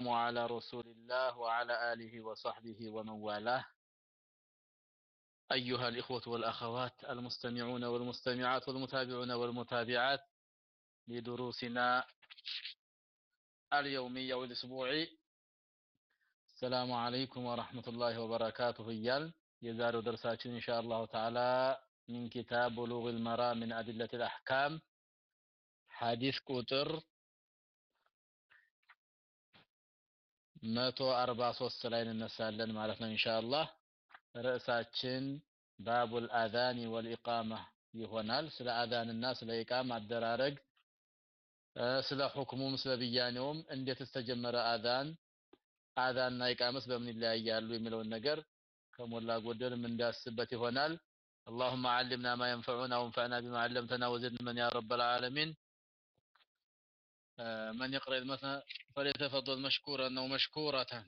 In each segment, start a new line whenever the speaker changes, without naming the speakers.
والسلام على رسول الله وعلى آله وصحبه ومن والاه. أيها الإخوة والأخوات المستمعون والمستمعات والمتابعون والمتابعات لدروسنا اليومية والأسبوعي. السلام عليكم ورحمة الله وبركاته. إيال يزار درساتنا إن شاء الله تعالى من كتاب بلوغ المرام من أدلة الأحكام. حديث قطر መቶ አርባ ሶስት ላይ እንነሳለን ማለት ነው ኢንሻአላህ ርዕሳችን ባቡል አዛኒ ወልኢቃማ ይሆናል ስለ አዛንና ስለ ኢቃም አደራረግ ስለ ሁክሙም ስለ ብያኔውም እንዴት ተጀመረ አዛን አዛንና ኢቃምስ በምን ይለያያሉ የሚለውን ነገር ከሞላ ጎደል እንዳስበት ይሆናል اللهم علمنا ما ينفعنا وانفعنا بما علمتنا وزدنا يا رب العالمين من يقرأ المثل فليتفضل مشكورا أو مشكورة.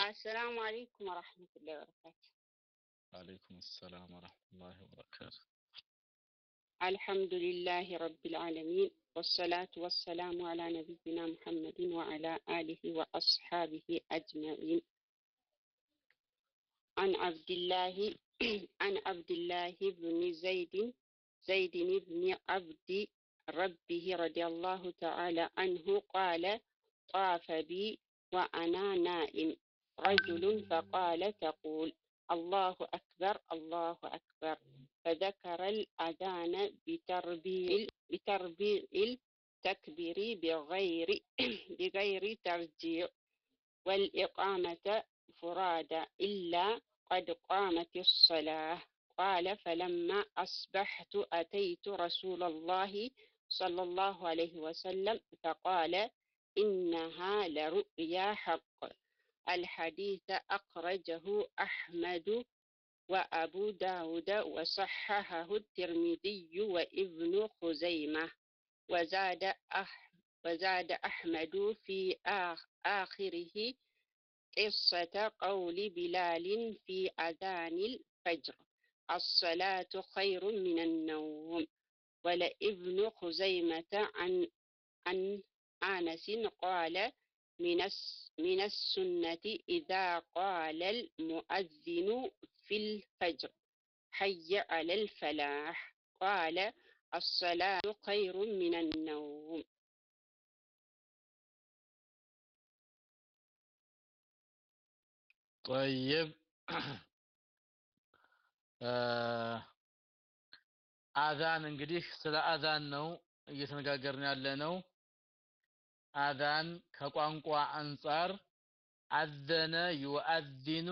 السلام عليكم ورحمة الله وبركاته.
عليكم السلام ورحمة الله وبركاته.
الحمد لله رب العالمين والصلاة والسلام على نبينا محمد وعلى آله وأصحابه أجمعين. عن عبد الله عن عبد الله بن زيد زيد بن عبد ربه رضي الله تعالى عنه قال طاف بي وأنا نائم. رجل فقال تقول الله أكبر الله أكبر. فذكر الأذان بتربيع بتربيع التكبير بغير بغير ترجيع والإقامة فرادى إلا قد قامت الصلاة. قال فلما أصبحت أتيت رسول الله صلى الله عليه وسلم فقال إنها لرؤيا حق. الحديث أخرجه أحمد وأبو داود وصححه الترمذي وابن خزيمة وزاد أح وزاد أحمد في آخره قصة قول بلال في أذان الفجر الصلاة خير من النوم. ولابن خزيمة عن عن أنس قال من من السنة إذا قال المؤذن في الفجر حي على الفلاح قال الصلاة خير من النوم
طيب. አዛን እንግዲህ ስለ አዛን ነው እየተነጋገርን ያለ ነው። አዛን ከቋንቋ አንጻር አዘነ ዩአዚኑ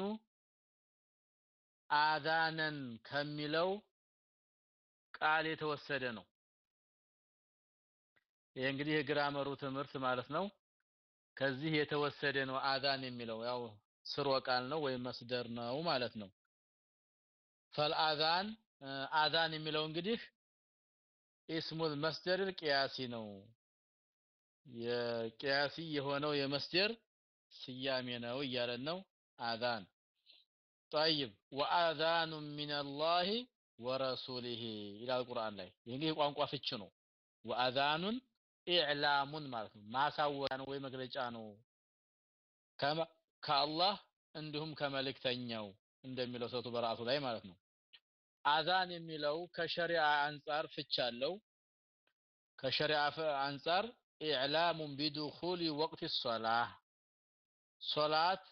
አዛነን ከሚለው ቃል የተወሰደ ነው። ይሄ እንግዲህ የግራመሩ ትምህርት ማለት ነው። ከዚህ የተወሰደ ነው አዛን የሚለው ያው ስርወ ቃል ነው ወይም መስደር ነው ማለት ነው። ፈልአዛን አዛን የሚለው እንግዲህ ኢስሙል መስደር ቅያሲ ነው። የቅያሲ የሆነው የመስደር ስያሜ ነው እያለን ነው። አዛን ጠይብ ወአዛኑ ሚነላሂ ወረሱሊሂ ይላል ቁርአን ላይ። እንግዲህ የቋንቋ ፍች ነው። ወአዛኑን ኢዕላሙን ማለት ነው ማሳወቂያ ነው ወይ መግለጫ ነው ከአላህ እንዲሁም ከመልእክተኛው እንደሚለው ሰቱ በራሱ ላይ ማለት ነው። አዛን የሚለው ከሸሪዓ አንጻር ፍች አለው። ከሸሪዓ አንጻር ኢዕላሙን ቢዱኹሊ ወቅት ሶላህ ሶላት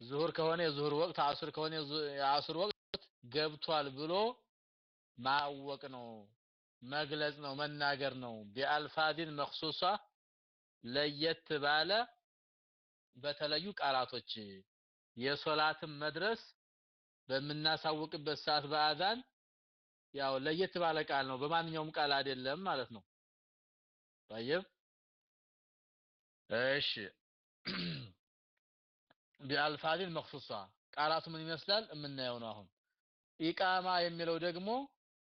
ዙሁር ከሆነ የዙሁር ወቅት፣ አሱር ከሆነ የአሱር ወቅት ገብቷል ብሎ ማወቅ ነው፣ መግለጽ ነው፣ መናገር ነው። ቢአልፋዚን መክሱሳ ለየት ባለ በተለዩ ቃላቶች የሶላትን መድረስ በምናሳውቅበት ሰዓት በአዛን ያው ለየት ባለ ቃል ነው፣ በማንኛውም ቃል አይደለም ማለት ነው። طيب እሺ ቢአልፋዚን መክሱሳ ቃላቱ ምን ይመስላል የምናየው ነው አሁን። ኢቃማ የሚለው ደግሞ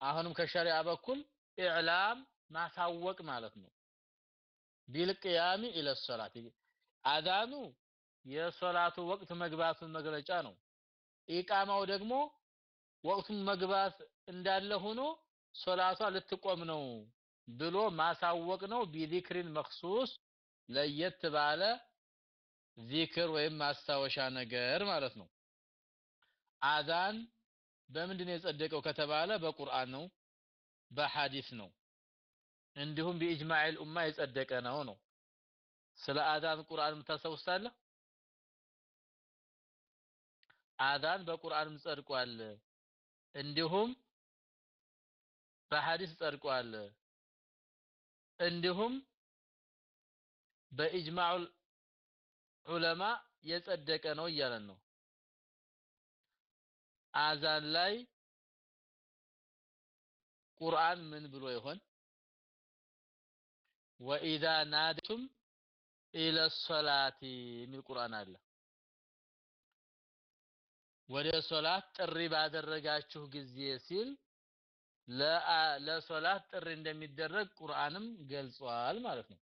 አሁንም ከሸሪዓ በኩል ኢዕላም ማሳወቅ ማለት ነው። ቢልቅያሚ ኢለ ሶላት አዛኑ የሶላቱ ወቅት መግባቱን መግለጫ ነው። ኢቃማው ደግሞ ወቅቱን መግባት እንዳለ ሆኖ ሶላቷ ልትቆም ነው ብሎ ማሳወቅ ነው። بذكر مخصوص ለየት ባለ ዚክር ወይም ማስታወሻ ነገር ማለት ነው። አዛን በምንድን ነው የጸደቀው ከተባለ በቁርአን ነው፣ በሐዲስ ነው፣ እንዲሁም بإجماع الأمة የጸደቀ ነው ነው። ስለ አዛን ቁርአን የምታስታውሳለህ? አዛን በቁርአንም ጸድቋል፣ እንዲሁም በሐዲስ ጸድቋል፣ እንዲሁም በኢጅማዑል ዑለማ የጸደቀ ነው እያለን ነው። አዛን ላይ ቁርአን ምን ብሎ ይሆን? ወኢዛ ናደቱም ኢለ ሶላቲ የሚል ቁርአን አለ። ወደ ሶላት ጥሪ ባደረጋችሁ ጊዜ ሲል ለሶላት ጥሪ እንደሚደረግ ቁርአንም ገልጿል ማለት ነው።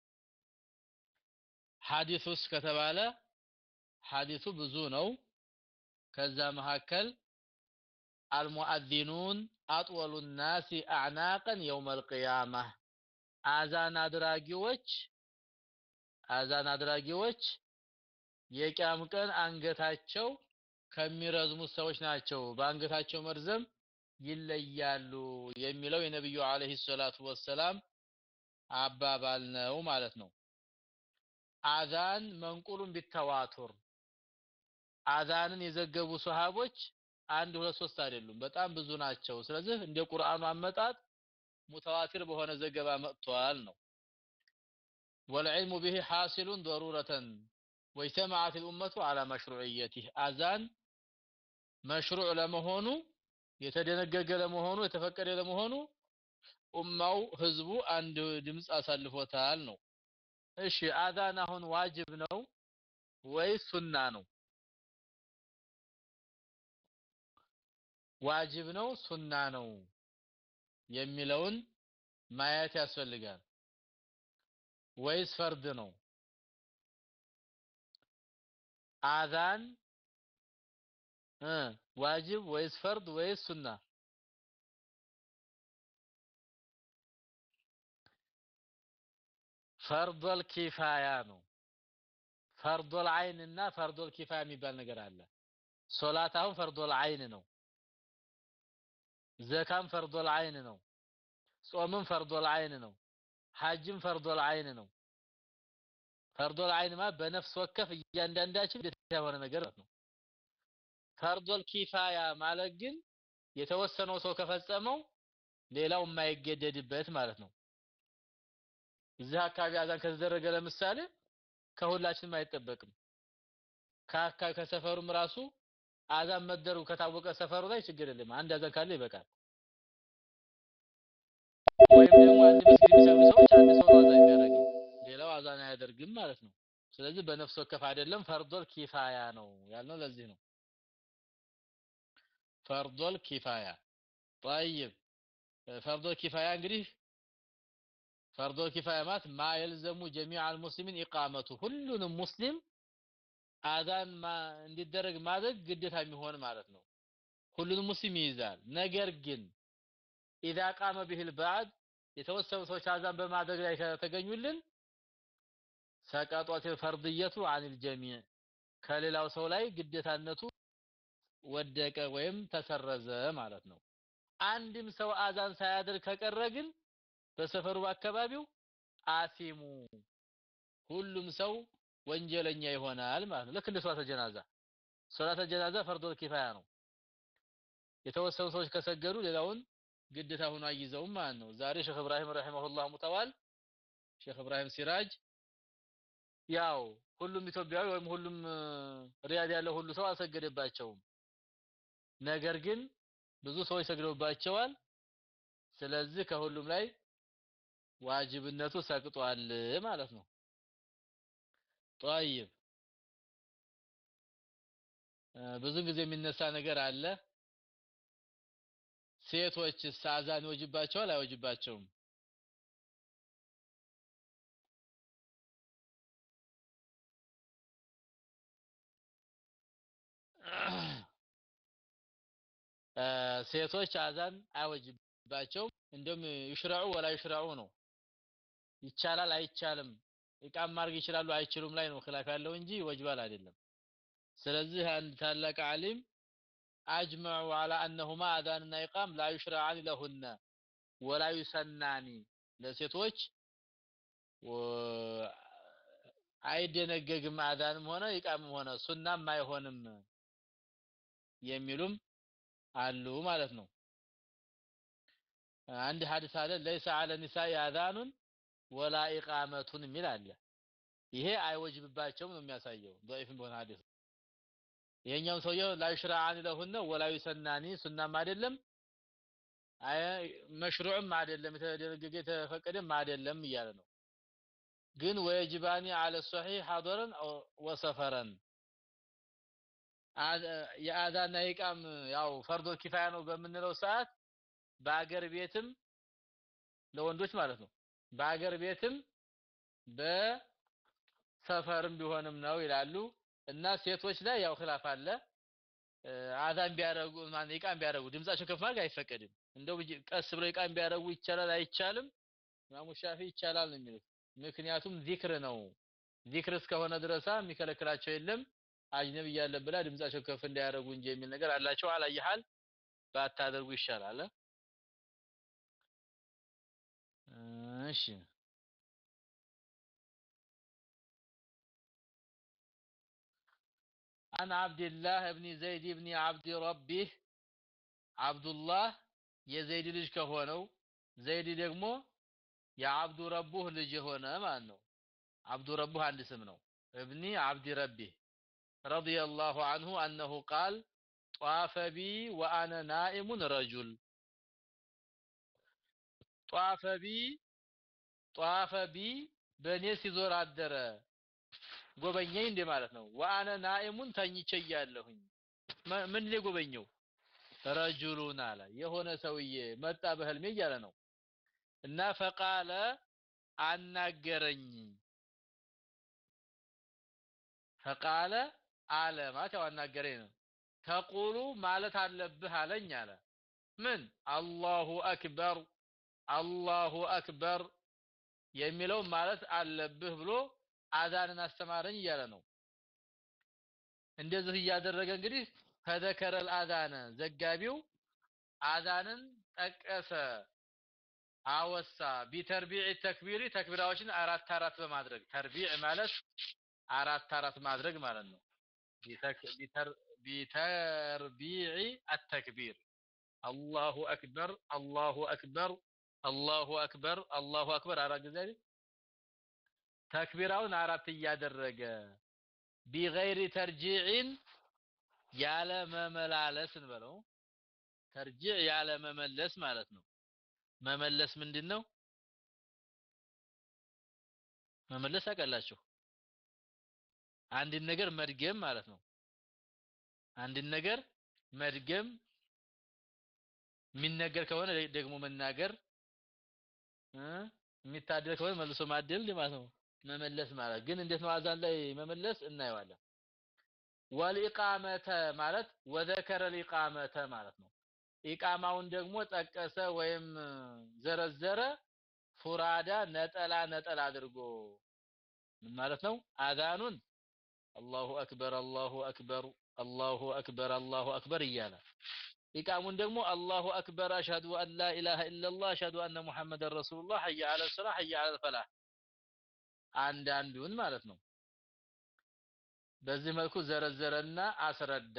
ሐዲስ ከተባለ ሐዲሱ ብዙ ነው። ከዛ መካከል አልሙአዚኑን አጥወሉ ናሲ አዕናቀን የውመል ቂያማ አዛን አድራጊዎች አዛን አድራጊዎች የቂያም ቀን አንገታቸው ከሚረዝሙት ሰዎች ናቸው። በአንገታቸው መርዘም ይለያሉ የሚለው የነብዩ አለይሂ ሰላቱ ወሰላም አባባል ነው ማለት ነው። አዛን መንቁሉን ቢተዋቱር። አዛንን የዘገቡ ሱሐቦች አንድ ሁለት ሶስት አይደሉም በጣም ብዙ ናቸው። ስለዚህ እንደ ቁርአኑ አመጣጥ ሙተዋቲር በሆነ ዘገባ መጥቷል ነው። والعلم به حاصل ضرورة واجتمعت الأمة على مشروعيته أذان መሽሩዕ ለመሆኑ የተደነገገ ለመሆኑ የተፈቀደ ለመሆኑ ኡማው ህዝቡ አንድ ድምፅ አሳልፎታል ነው። እሺ አዛን አሁን ዋጅብ ነው ወይስ ሱና ነው? ዋጅብ ነው ሱና ነው የሚለውን ማየት ያስፈልጋል። ወይስ ፈርድ ነው? አዛን ዋጅብ ወይስ ፈርድ ወይስ ሱና? ፈርዶል ኪፋያ ነው። ፈርዶል አይን እና ፈርዶል ኪፋያ የሚባል ነገር አለ። ሶላት አሁን ፈርዶል አይን ነው። ዘካም ፈርዶል አይን ነው። ጾምም ፈርዶል አይን ነው። ሐጅም ፈርዶል አይን ነው። ፈርዶል አይን ማለት በነፍስ ወከፍ እያንዳንዳችን ግዴታ የሆነ ነገር ነው። ፈርዶል ኪፋያ ማለት ግን የተወሰነው ሰው ከፈጸመው ሌላው የማይገደድበት ማለት ነው። እዚህ አካባቢ አዛን ከተደረገ ለምሳሌ ከሁላችንም አይጠበቅም። ከአካባቢ ከሰፈሩም ራሱ አዛን መደረጉ ከታወቀ ሰፈሩ ላይ ችግር የለም። አንድ አዛን ካለ ይበቃል። ወይም ደግሞ አንድ መስጊድ የሚሰግዱ ሰዎች ሌላው አዛን አያደርግም ማለት ነው። ስለዚህ በነፍስ ወከፍ አይደለም፣ ፈርዶል ኪፋያ ነው ያልነው ለዚህ ነው። ፈርዶል ኪፋያ ጠይብ። ፈርዶል ኪፋያ እንግዲህ ፈርዶል ኪፋያ ማለት ማ የልዘሙ ጀሚዓል ሙስሊሚን ኢቃመቱ ሁሉንም ሙስሊም አዛን እንዲደረግ ማድረግ ግዴታ የሚሆን ማለት ነው። ሁሉንም ሙስሊም ይይዛል። ነገር ግን ኢዛ ቃመ ቢሂል ባዕድ የተወሰኑ ሰዎች አዛን በማድረግ ላይ ከተገኙልን ሰቀጦት ፈርድየቱ አኒል ጀሚዕ ከሌላው ሰው ላይ ግዴታነቱ ወደቀ ወይም ተሰረዘ ማለት ነው። አንድም ሰው አዛን ሳያደርግ ከቀረ ግን በሰፈሩ በአካባቢው አሲሙ ሁሉም ሰው ወንጀለኛ ይሆናል ማለት ነው። ልክ እንደ صلاة جنازة صلاة جنازة فرض الكفاية ነው። የተወሰኑ ሰዎች ከሰገዱ ሌላውን ግዴታ ሆኖ አይዘውም ማለት ነው። ዛሬ ሼክ ኢብራሂም رحمه الله ሙተዋል ሼክ ኢብራሂም ሲራጅ ያው ሁሉም ኢትዮጵያዊ ወይም ሁሉም ሪያድ ያለው ሁሉ ሰው አልሰገደባቸውም። ነገር ግን ብዙ ሰዎች ሰግደውባቸዋል። ስለዚህ ከሁሉም ላይ ዋጅብነቱ ሰቅጧል ማለት ነው። ጠይብ ብዙ ጊዜ የሚነሳ ነገር አለ። ሴቶችስ አዛን ይወጅባቸዋል አይወጅባቸውም? ሴቶች አዛን አይወጅባቸውም። እንደውም ይሽረዑ ወላ ይሽረዑ ነው። ይቻላል አይቻልም ኢቃም ማድረግ ይችላሉ አይችሉም ላይ ነው ኺላፍ ያለው እንጂ ወጅባል አይደለም ስለዚህ አንድ ታላቅ ዓሊም አጅመዑ አላ አነሁማ አዛንና ኢቃም ላ ዩሽረዓን ለሁነ ወላ ዩሰናኒ ለሴቶች አይደነገግም አዛንም ሆነ ኢቃምም ሆነ ሱናም አይሆንም የሚሉም አሉ ማለት ነው። አንድ ሐዲስ አለ ليس አለ ኒሳ اذان ወላ اقامه የሚል አለ። ይሄ አይወጅብባቸውም ነው የሚያሳየው ضعيفም በሆነ ሐዲስ። የኛው ሰውየው ላይሽራአን ለሁነ ወላዩ ሰናኒ ሱናም አይደለም መሽሩዕም አይደለም የተደረገ የተፈቀደም አይደለም እያለ ነው። ግን ወይጅባኒ አለ ሷሂህ ሐደረን ወሰፈረን። የአዛና ኢቃም ያው ፈርዶ ኪፋያ ነው በምንለው ሰዓት በአገር ቤትም ለወንዶች ማለት ነው። በአገር ቤትም በሰፈርም ቢሆንም ነው ይላሉ። እና ሴቶች ላይ ያው ኺላፍ አለ። አዛን ቢያረጉ ማን ኢቃም ቢያረጉ ድምጻቸው ከፍ ማድረግ አይፈቀድም። እንደው ቀስ ብለው ኢቃም ቢያረጉ ይቻላል አይቻልም? ኢማሙ ሻፊ ይቻላል ነው የሚሉት። ምክንያቱም ዚክር ነው። ዚክር እስከሆነ ድረሳ የሚከለክላቸው የለም አጅነብ እያለ ብላ ድምጻቸው ከፍ እንዳያረጉ እንጂ የሚል ነገር አላቸው አላየሃል ባታደርጉ ይሻላል እሺ عن عبد الله بن زيد بن عبد ربه عبد الله የዘይድ ልጅ ከሆነው ዘይድ ደግሞ የአብዱ ረቡህ ልጅ የሆነ ማለት ነው አብዱ ረቡህ አንድ ስም ነው ابن عبد ربه رضي الله عنه أنه قال طاف بي وأنا نائم رجل طاف بي طاف بي በእኔ ሲዞር አደረ ጎበኘኝ እንደ ማለት ነው ወአነ ናኢሙን ተኝቼ እያለሁኝ ምን ሊጎበኘው ረጁሉን አለ የሆነ ሰውዬ መጣ በህልሜ እያለ ነው እና ፈቃለ አናገረኝ ፈቃለ አለ ማለት ያው አናገረኝ ነው። ተቁሉ ማለት አለብህ አለኝ አለ። ምን? አላሁ አክበር አላሁ አክበር የሚለው ማለት አለብህ ብሎ አዛንን አስተማረኝ እያለ ነው። እንደዚህ እያደረገ እንግዲህ ፈዘከረል አዛነ ዘጋቢው አዛንን ጠቀሰ አወሳ። ቢተርቢዕ ተክቢሪ ተክቢራዎችን አራት አራት በማድረግ ተርቢዕ ማለት አራት አራት ማድረግ ማለት ነው ቢተርቢዕ አተክቢር። አላሁ አክበር አላሁ አክበር አላሁ አክበር አላሁ አክበር። አራት ጊዜ ተክቢራውን አራት እያደረገ ቢገይሪ ተርጂዕን ያለ መመላለስ እንበለው። ተርጂዕ ያለ መመለስ ማለት ነው። መመለስ ምንድን ነው መመለስ አቀላችሁ አንድን ነገር መድገም ማለት ነው። አንድን ነገር መድገም የሚነገር ከሆነ ደግሞ መናገር የሚታደል ከሆነ መልሶ ማደል ማለት ነው። መመለስ ማለት ግን እንዴት ነው አዛን ላይ መመለስ? እናየዋለን። والإقامة ማለት وذكر الإقامة ማለት ነው። ኢቃማውን ደግሞ ጠቀሰ ወይም ዘረዘረ فرادى ነጠላ ነጠላ አድርጎ ምን ማለት ነው። አዛኑን الله أكبر الله أكبر الله أكبر الله أكبر እያለ ኢቃሙን ደግሞ الله أكبر أشهد أن لا إله إلا الله أشهد أن محمدا رسول الله حي على الصلاة حي على الفلاح አንድ አንዱን ማለት ነው በዚህ መልኩ ዘረዘረና አስረዳ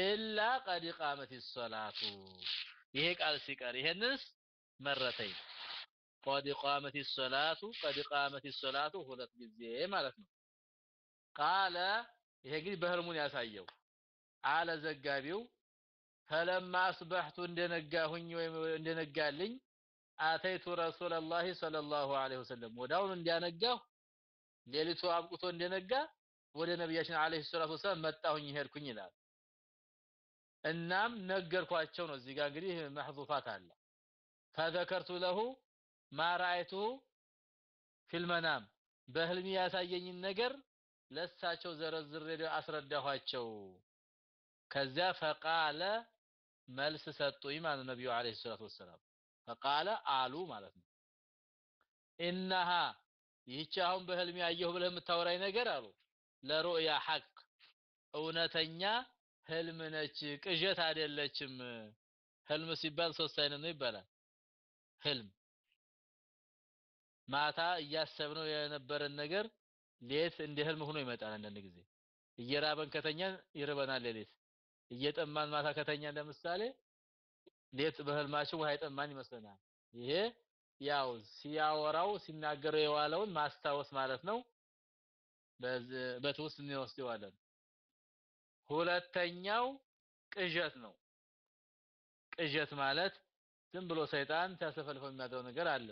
ኢላ ቀድ ቃመት ሶላቱ ይሄ ቃል ሲቀር ይሄንስ መረተኝ። ቀድ ቃመት ሶላቱ ቀድ ቃመት ሶላቱ ሁለት ጊዜ ማለት ነው ቃለ ይሄ እንግዲህ በህልሙን ያሳየው አለ ዘጋቢው ፈለማ አስበሕቱ እንደነጋሁኝ ወይም እንደነጋልኝ አተይቱ ረሱለላሂ ሰለላሁ ዐለይሂ ወሰለም። ወዳውን እንዲያነጋሁ ሌሊቱ አብቅቶ እንደነጋ ወደ ነቢያችን አለይሂ ሰላቱ ወሰለም መጣሁኝ ሄድኩኝ ይላል። እናም ነገርኳቸው ነው። እዚህ ጋር እንግዲህ መህዙፋት አለ። ፈዘከርቱ ለሁ ማ ረአይቱሁ ፊል መናም በህልም ያሳየኝን ነገር ለሳቸው ዘረዝሬ አስረዳኋቸው ከዚያ ፈቃለ መልስ ሰጡኝ ማለት ነብዩ አለይሂ ሰላቱ ወሰላም ፈቃለ አሉ ማለት ነው ኢነሃ ይህች አሁን በህልም ያየሁ ብለህ የምታወራኝ ነገር አሉ ለሩእያ ሐቅ እውነተኛ ህልም ነች፣ ቅዠት አይደለችም። ህልም ሲባል ሶስት አይነት ነው ይባላል። ህልም ማታ እያሰብነው የነበረን ነገር ሌት እንደ ህልም ሆኖ ይመጣል። አንዳንድ ጊዜ እየራበን ከተኛን ይርበናል ሌሊት። እየጠማን ማታ ከተኛን ለምሳሌ ሌት በህልማችን ውሃ ይጠማን ይመስለናል። ይሄ ያው ሲያወራው ሲናገረው የዋለውን ማስታወስ ማለት ነው። በትውስጥ እንወስደዋለን። ሁለተኛው ቅዠት ነው። ቅዠት ማለት ዝም ብሎ ሰይጣን ሲያሰፈልፈው የሚያደርገው ነገር አለ።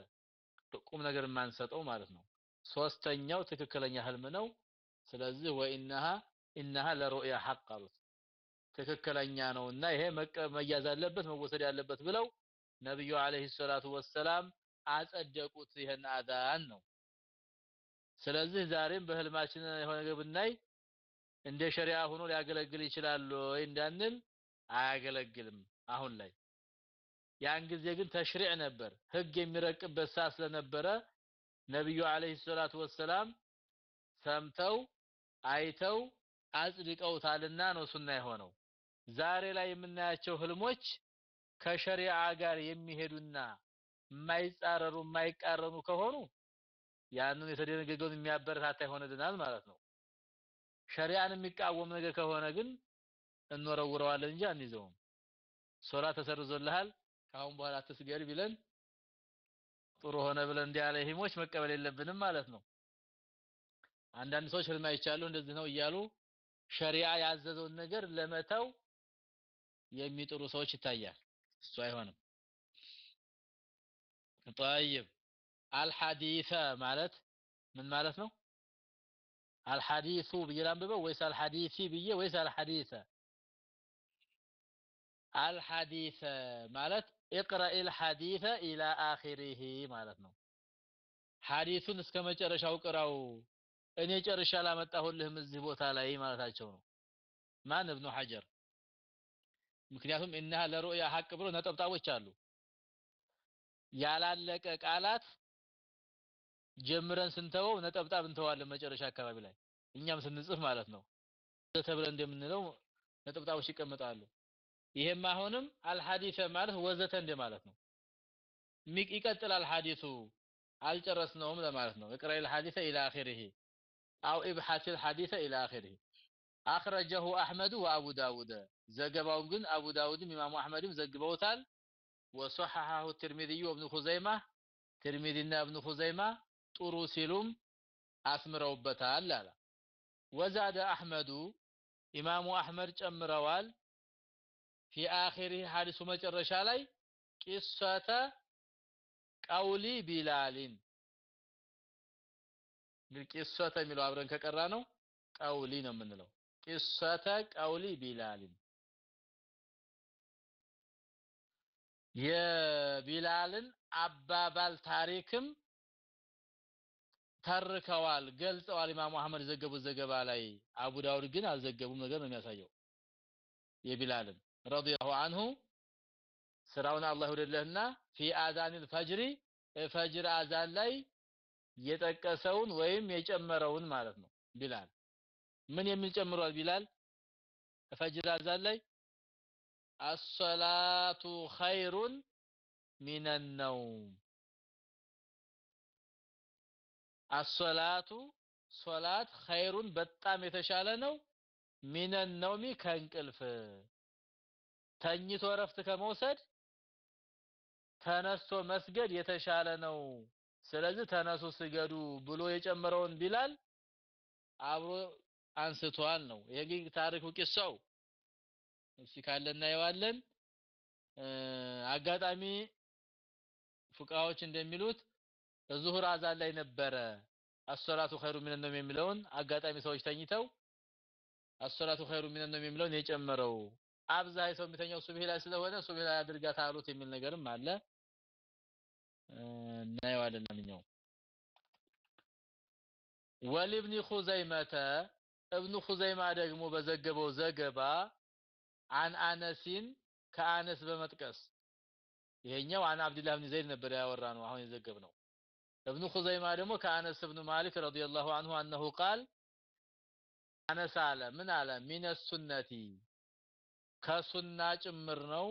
ቁም ነገር የማንሰጠው ማለት ነው። ሶስተኛው ትክክለኛ ህልም ነው። ስለዚህ ወኢነሃ ኢነሃ ለሩእያ ሐቅ ትክክለኛ ነውና ይሄ መያዝ አለበት መወሰድ ያለበት ብለው ነብዩ አለይሂ ሰላቱ ወሰላም አጸደቁት። ይሄን አዛን ነው። ስለዚህ ዛሬም በህልማችን የሆነ ነገር እንደ ሸሪዓ ሆኖ ሊያገለግል ይችላል ወይ እንዳንል አያገለግልም አሁን ላይ ያን ጊዜ ግን ተሽሪዕ ነበር ህግ የሚረቅበት ሰዓት ስለነበረ ነብዩ አለይሂ ሰላቱ ወሰላም ሰምተው አይተው አጽድቀውታልና ነው ሱና የሆነው። ዛሬ ላይ የምናያቸው ህልሞች ከሸሪዓ ጋር የሚሄዱና የማይጻረሩ የማይቃረኑ ከሆኑ ያንን የተደነገገውን የሚያበረታታ ይሆንልናል ማለት ነው። ሸሪዓን የሚቃወም ነገር ከሆነ ግን እንወረውረዋለን እንጂ አንይዘውም። ሶላት ተሰርዞልሃል ካሁን በኋላ አትስገድ ቢለን ጥሩ ሆነ ብለን እንዲህ ያለ ሂሞች መቀበል የለብንም ማለት ነው አንዳንድ ሰዎች ህልም አይቻለሁ እንደዚህ ነው እያሉ ሸሪዓ ያዘዘውን ነገር ለመተው የሚጥሩ ሰዎች ይታያል እሱ አይሆንም طيب አልሐዲሰ ማለት ምን ማለት ነው አልሐዲሱ ብዬ ላንብበው ወይስ አልሐዲሲ ብዬ ወይስ አልሐዲሰ አልሐዲሰ ማለት ኢቅራኢል ሐዲሰ ኢላ አኺሪሂ ማለት ነው። ሐዲሱን እስከ መጨረሻው ቅራው እኔ ጨርሻ አላመጣሁልህም እዚህ ቦታ ላይ ማለታቸው ነው። ማን እብኑ ሐጀር ምክንያቱም እነሃ ለሩያ ሐቅ ብሎ ነጠብጣቦች አሉ። ያላለቀ ቃላት ጀምረን ስንተወው ነጠብጣብ እንተዋለን መጨረሻ አካባቢ ላይ እኛም ስንጽፍ ማለት ነው። ተብለ እንደምንለው ነጠብጣቦች ይቀመጣሉ። ይሄም አሁንም አልሐዲሰ ማለት ወዘተ እንደ ማለት ነው። ይቀጥላል ሐዲሱ አልጨረስነውም ለማለት ነው። اقرأ الحديث الى اخره او ابحث الحديث الى اخره አخرجه احمد وابو داود ዘገባው ግን አቡ ዳውድም ኢማሙ አህመድም ዘግበውታል። وصححه الترمذي وابن خزيمه ترمذيና ابن خزيمه ጥሩ ሲሉም አስምረውበታል አላ وزاد احمد ኢማሙ አህመድ ጨምረዋል። في آخره حديث መጨረሻ ላይ ቂሰተ ቀውሊ ቢላልን እንግዲህ ቂሰተ የሚለው አብረን ከቀራ ነው ቀውሊ ነው የምንለው ቂሰተ ቀውሊ ቢላልን የቢላልን አባባል ታሪክም ተርከዋል ገልጸዋል ኢማሙ አህመድ የዘገቡት ዘገባ ላይ አቡ ዳውድ ግን አልዘገቡም ነገር ነው የሚያሳየው የቢላልን ረዲየላሁ አንሁ ስራውን አላህ ይወደለህና ፊ አዛኒል ፈጅሪ ፈጅር አዛን ላይ የጠቀሰውን ወይም የጨመረውን ማለት ነው ቢላል። ምን የሚል ጨምሯል ቢላል? ፈጅር አዛን ላይ አሰላቱ ኸይሩን ሚነ ነውም። አሰላቱ ሶላት ኸይሩን በጣም የተሻለ ነው። ሚነ ነውሚ ከእንቅልፍ ተኝቶ እረፍት ከመውሰድ ተነስቶ መስገድ የተሻለ ነው። ስለዚህ ተነሱ ስገዱ ብሎ የጨመረውን ቢላል አብሮ አንስቷል ነው። ይሄ ታሪኩ ቂሳው እሺ ካለ እናየዋለን። አጋጣሚ ፉቃዎች እንደሚሉት ዙሁር አዛን ላይ ነበረ። አሰላቱ ኸይሩ ሚነ የሚለውን አጋጣሚ ሰዎች ተኝተው አሰላቱ ኸይሩ ሚነ የሚለውን የጨመረው አብዛይ ሰው የሚተኛው ሱብሂ ላይ ስለሆነ ሱብሂ ላይ አድርጋት አሉት የሚል ነገርም አለ። እናየዋለን ለምኛው። ولابن خزيمة እብኑ ኹዘይማ ደግሞ በዘገበው ዘገባ عن أنس ከአነስ በመጥቀስ ይሄኛው عن عبد الله بن زيد ነበር ያወራ ነው አሁን የዘገብ ነው እብኑ ኹዘይማ ደግሞ ከአነስ እብኑ ማሊክ رضي الله عنه أنه قال አነስ አለ። ምን አለ? من السنة ከሱና ጭምር ነው።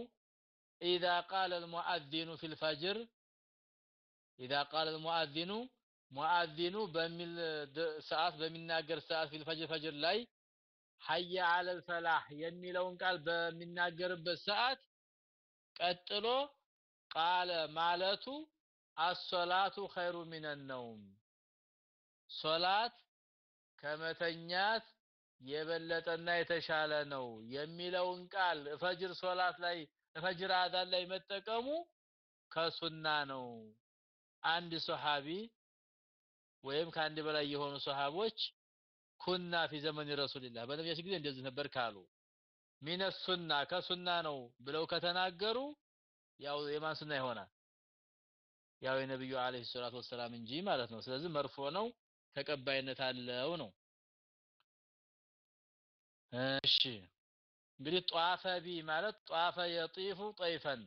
إذا قال المؤذن في الفجر ኢዛ ቃለ ልሙአዚኑ ሙአዚኑ በሚል ሰዓት በሚናገር ሰዓት ፊል ፈጅር ላይ ሐየ አለል ፈላህ የሚለውን ቃል በሚናገርበት ሰዓት ቀጥሎ ቃለ ማለቱ አሶላቱ ኸይሩ ሚነ ነውም። ሶላት ከመተኛት የበለጠና የተሻለ ነው የሚለውን ቃል ፈጅር ሶላት ላይ ፈጅር አዛን ላይ መጠቀሙ ከሱና ነው። አንድ ሶሐቢ ወይም ከአንድ በላይ የሆኑ ሶሐቦች كنا في زمن رسول الله በነቢያችን ጊዜ እንደዚህ ነበር ካሉ من السنة ከሱና ነው ብለው ከተናገሩ ያው የማን ሱና ይሆናል? ያው የነብዩ عليه الصلاة والسلام እንጂ ማለት ነው። ስለዚህ مرفوع ነው፣ ተቀባይነት አለው ነው። እሺ እንግዲህ طاف بي ማለት طاف يطيف طيفا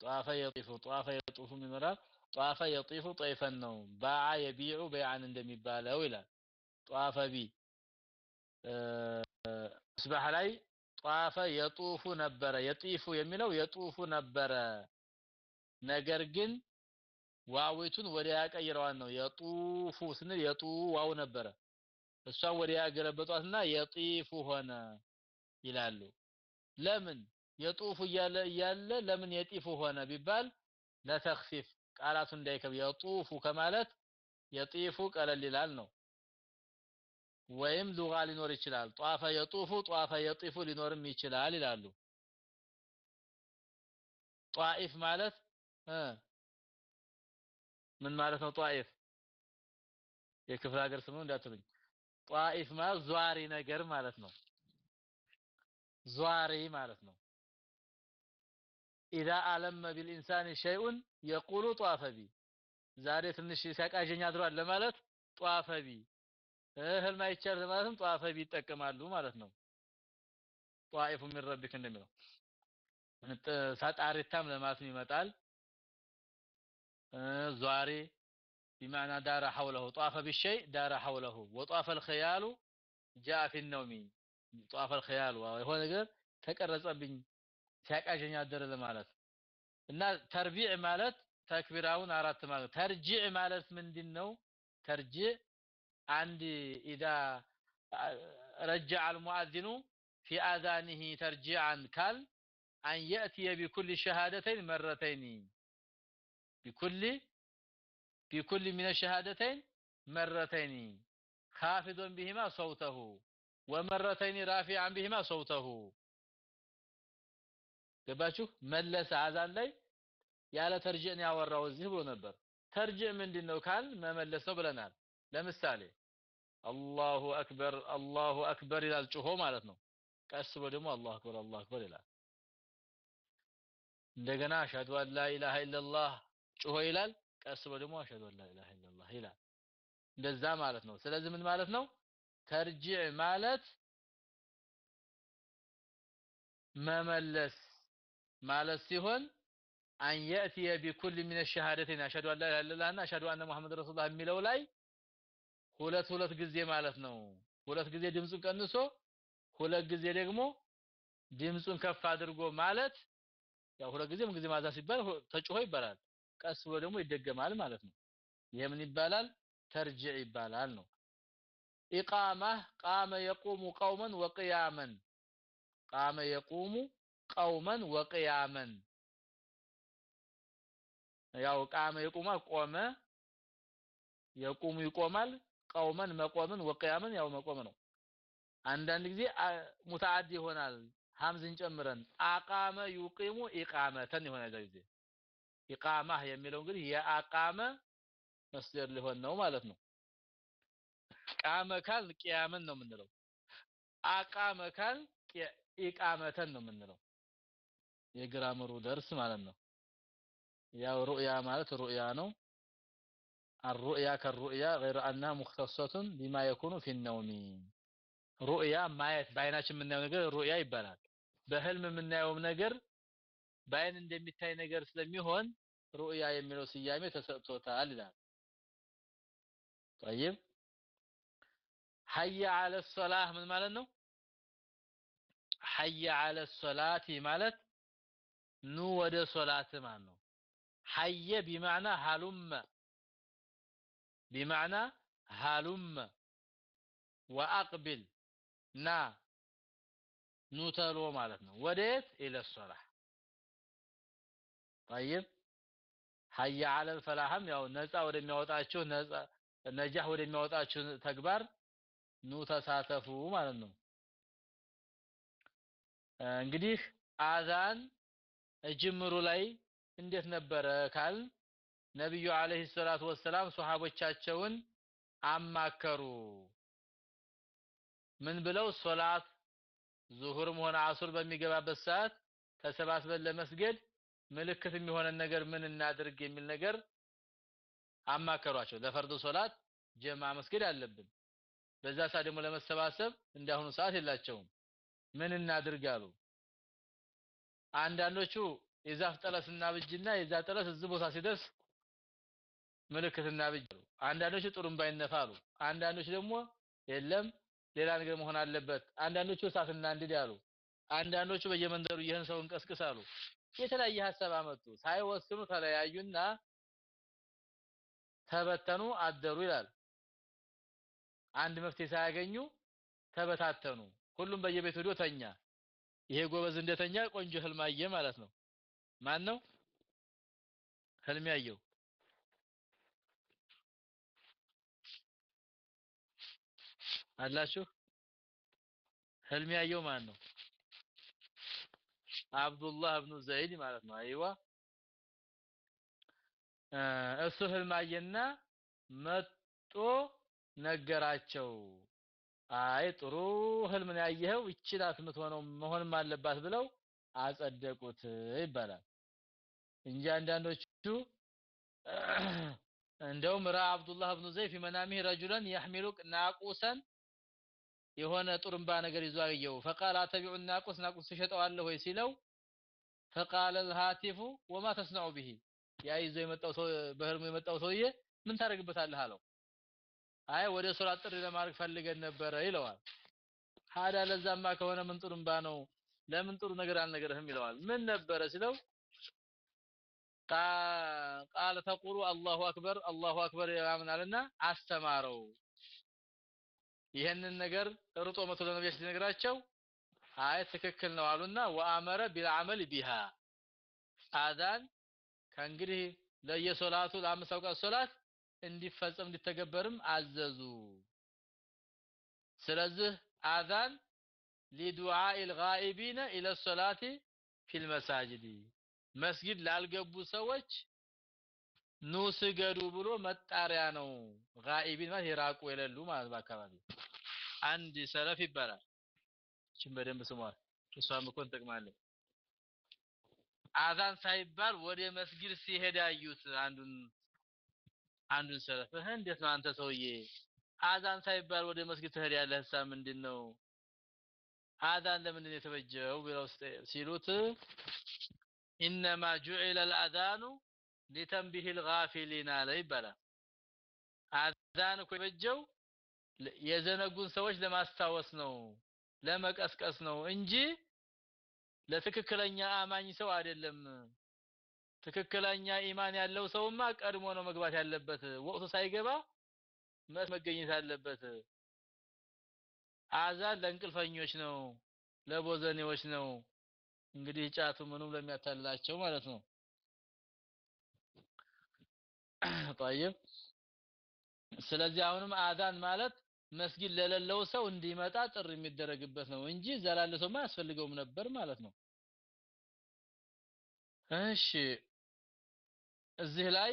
طاف يطيف طاف يطوف ይኖራል። طاف يطيف طيفا ነው። باع يبيع بيعا እንደሚባለው ይላል። طاف بي مصباح ላይ طاف يطوف ነበረ። يطيف የሚለው يطوف ነበረ። ነገር ግን ዋዊቱን ወደ ያ ይቀይረዋል ነው። يطوف ስንል يطو ዋው ነበረ። እሷን ወደ ያገለበጧትና የጢፉ ሆነ ይላሉ። ለምን የጡፉ እያለ እያለ ለምን የጢፉ ሆነ ቢባል ለተኽፊፍ ቃላቱ እንዳይከብ የጡፉ ከማለት የጢፉ ቀለል ይላል ነው። ወይም ሉጋ ሊኖር ይችላል። ጧፈ የጡፉ ጧፈ የጢፉ ሊኖርም ይችላል ይላሉ። ጧኢፍ ማለት ምን ማለት ነው? ጧኢፍ የክፍለ ሀገር ስም እንዳትሉኝ። طائف ማለት ዟሪ ነገር ማለት ነው። ዟሪ ማለት ነው። إذا ألم بالإنسان شيء يقول طاف بي ዛሬ ትንሽ ሲያቃዠኝ አድሯል ለማለት طاف بي ህልም ለማለትም طاف ይጠቀማሉ ማለት ነው። طائف من ربك እንደሚለው ሳጣሪታም ለማለትም ይመጣል። ዟሪ ቢማዕና ዳረ ሐውለሁ ጧፈ ቢሸይ ዳረ ሐውለሁ ወጧፈ الخيال جاء في النوم ጧፈ الخيال የሆነ ነገር ተቀረጸብኝ ሲያቃዠኝ አደረ ለማለት እና ተርቢዕ ማለት ተክቢራውን አራት ማለት ተርጂዕ ማለት ምንድነው? ተርጂዕ አንድ ኢዛ ረጀዐ አልሙአዚኑ ፊ አዛኒሂ ተርጂዓን ካል አን የእትየ ቢኩል ሸሃደተይን መረተይን ቢኩል ቢኩል ሚነ ሸሃደተይን መረተይን ካፊዶን ቢሂማ ሰውተሁ ወመረተይን ራፊዓን ቢሂማ ሰውተሁ ገባችሁ? መለሰ አዛን ላይ ያለ ተርጂዕን ያወራው እዚህ ብሎ ነበር። ተርጂዕ ምንድነው ካል መመለስ ነው ብለናል። ለምሳሌ አላሁ አክበር አላሁ አክበር ይላል ጮሆ ማለት ነው። ቀስ ብሎ ደግሞ አላሁ አክበር አላሁ አክበር ይላል። እንደገና አሽሀዱ አን ላ ኢላሃ ኢለላህ ጮሆ ይላል። ቀስ ብሎ ደግሞ አሽሀዱ አን ላ ኢላሃ ኢለላህ ይላል። እንደዛ ማለት ነው። ስለዚህ ምን ማለት ነው? ተርጂዕ ማለት መመለስ ማለት ሲሆን አን የእትየ ቢኩል ሚነ ሸሃደተይን አሽሀዱ አን ላ ኢላሃ ኢለላህና አነ ሙሐመድ ረሱሉላህ የሚለው ላይ ሁለት ሁለት ጊዜ ማለት ነው። ሁለት ጊዜ ድምፁን ቀንሶ ሁለት ጊዜ ደግሞ ድምፁን ከፍ አድርጎ ማለት ያው ሁለት ጊዜ ምን ጊዜ ማዛ ሲባል ተጮሆ ይባላል። ቀስ ብሎ ደግሞ ይደገማል ማለት ነው። ይሄ ይባላል? ተርጂዕ ይባላል ነው። ኢቃማ ቃመ የቁሙ ቀውመን ወቅያመን ቃመ የቁሙ ቀውመን ወቅያመን ያው ቃመ የቁማ ቆመ የቁሙ ይቆማል ቀውመን መቆምን ወቅያምን ያው መቆም ነው። አንዳንድ ጊዜ ሙተዓዲ ይሆናል ሀምዝን ጨምረን አቃመ ዩቂሙ ኢቃመተን ይሆናል ጊዜ ኢቃማህ የሚለው እንግዲህ የአቃመ መስደር ሊሆን ነው ማለት ነው። ቃመ ካል ቅያምን ነው የምንለው። አቃመ ካል ኢቃመተን ነው የምንለው። የግራመሩ ደርስ ማለት ነው። ያው ሩእያ ማለት ሩእያ ነው። الرؤيا كالرؤيا غير أنها مختصة بما يكون في النوم ሩእያ ማየት በአይናችን የምናየው ነገር ሩእያ ይባላል። በህልም የምናየውም ነገር በአይን እንደሚታይ ነገር ስለሚሆን ሩእያ የሚለው ስያሜ ተሰጥቶታል ይላል طيب ሐየ አለ ሶላህ ምን ማለት ነው ሐየ አለ ሶላቲ ማለት ኑ ወደ ሶላት ማለት ነው ሐየ ቢማዕና ሀሉመ ቢማዕና ሀሉመ ወአቅቢል ና ኑ ተሎ ማለት ነው ወዴት ኢለ ሶላህ طيب ሐየ አለል ፈላህም ያው ነፃ ወደሚያወጣችሁ ነፃ ነጃህ ወደሚያወጣችሁ ተግባር ኑ ተሳተፉ ማለት ነው እንግዲህ አዛን ጅምሩ ላይ እንዴት ነበረ ካል ነብዩ አለይሂ ሰላቱ ወሰላም ሱሐቦቻቸውን አማከሩ ምን ብለው ሶላት ዙሁርም ሆነ አሱር በሚገባበት ሰዓት ተሰባስበን ለመስገድ ምልክት የሚሆነን ነገር ምን እናድርግ የሚል ነገር አማከሯቸው። ለፈርዱ ሶላት ጀማ መስገድ አለብን። በዛ ሰዓት ደግሞ ለመሰባሰብ እንዳሁኑ ሰዓት የላቸውም። ምን እናድርግ አሉ። አንዳንዶቹ የዛፍ ጠለስና ብጅና የዛ ጠለስ እዚህ ቦታ ሲደርስ ምልክትና ብጅ አንዳንዶቹ ጥሩምባ ይነፋሉ። አንዳንዶቹ ደግሞ የለም ሌላ ነገር መሆን አለበት። አንዳንዶቹ እሳትና እንድድ አሉ። አንዳንዶቹ በየመንደሩ ይህን ሰው እንቀስቅሳሉ የተለያየ ሀሳብ አመጡ። ሳይወስኑ ተለያዩና ተበተኑ አደሩ ይላል። አንድ መፍትሄ ሳያገኙ ተበታተኑ። ሁሉም በየቤቱ ሄዶ ተኛ። ይሄ ጎበዝ እንደተኛ ቆንጆ ህልም አየ ማለት ነው። ማን ነው ህልም ያየው። አላችሁ? ህልም ያየው ማን ነው አብዱላህ ኢብኑ ዘይድ ማለት ነው አይዋ እሱ ህልም አየና መጦ ነገራቸው አይ ጥሩ ህልም ነው ያየኸው እቺ ናት የምትሆነው መሆንም አለባት ብለው አጸደቁት ይባላል እንጂ አንዳንዶቹ እንደውም ራ አብዱላህ ኢብኑ ዘይድ في منامه رجلا يحمل ناقوسا የሆነ ጡርምባ ነገር ይዞ አየው فقال اتبع الناقوس ናቁስ ትሸጠዋለህ ወይ ሲለው ፈቃለ ልሃቲፉ ወማ ተስነዑ ብሂ ያ ይዞ የመጣው ሰው በህልሙ የመጣው ሰውዬ ምን ታደርግበታለህ አለው። አይ ወደ ሶላት ጥሪ ለማድረግ ፈልገን ነበረ ይለዋል። ሀዳ ለዛማ ከሆነ ምን ጥሩምባ ነው? ለምን ጥሩ ነገር አልነገረህም ይለዋል። ምን ነበረ ሲለው? ቃል ተቁሉ አላሁ አክበር አላሁ አክበር ያምናልና አስተማረው። ይህንን ነገር ርጦ መቶ ለነቢያችን ሲነግራቸው አይ ትክክል ነው አሉና ወአመረ ቢልዓመል ቢሃ አዛን ከእንግዲህ ለየሶላቱ ለአምስት አውቃት ሶላት እንዲፈጸም እንዲተገበርም አዘዙ ስለዚህ አዛን ሊዱዓኢ الغائبين الى الصلاه في المساجد መስጊድ ላልገቡ ሰዎች ኑ ስገዱ ብሎ መጣሪያ ነው ጋኢቢን ማለት የራቁ የሌሉ ማለት በአካባቢ አንድ ሰለፍ ይባላል እችን በደንብ ስሟል። እሷም እኮ እንጠቅማለን። አዛን ሳይባል ወደ መስጊድ ሲሄድ አዩት አንዱን አንዱን ሰለፍ። እንዴት ነው አንተ ሰውዬ? አዛን ሳይባል ወደ መስጊድ ትሄዳለህ? እሳ ምንድን ነው አዛን ለምንድን ነው የተበጀው ብለው ሲሉት ኢነማ ጁዒለ አልአዛኑ ሊተንቢህ ልጋፊሊን አለ ይባላል። አዛን እኮ የበጀው የዘነጉን ሰዎች ለማስታወስ ነው። ለመቀስቀስ ነው እንጂ ለትክክለኛ አማኝ ሰው አይደለም ትክክለኛ ኢማን ያለው ሰውማ ቀድሞ ነው መግባት ያለበት ወቅቱ ሳይገባ መገኘት አለበት አዛን ለእንቅልፈኞች ነው ለቦዘኔዎች ነው እንግዲህ ጫቱ ምኑም ለሚያታልላቸው ማለት ነው طيب ስለዚህ አሁንም አዛን ማለት መስጊድ ለሌለው ሰው እንዲመጣ ጥሪ የሚደረግበት ነው እንጂ ዘላለ ሰውማ አያስፈልገውም ነበር ማለት ነው። እሺ። እዚህ ላይ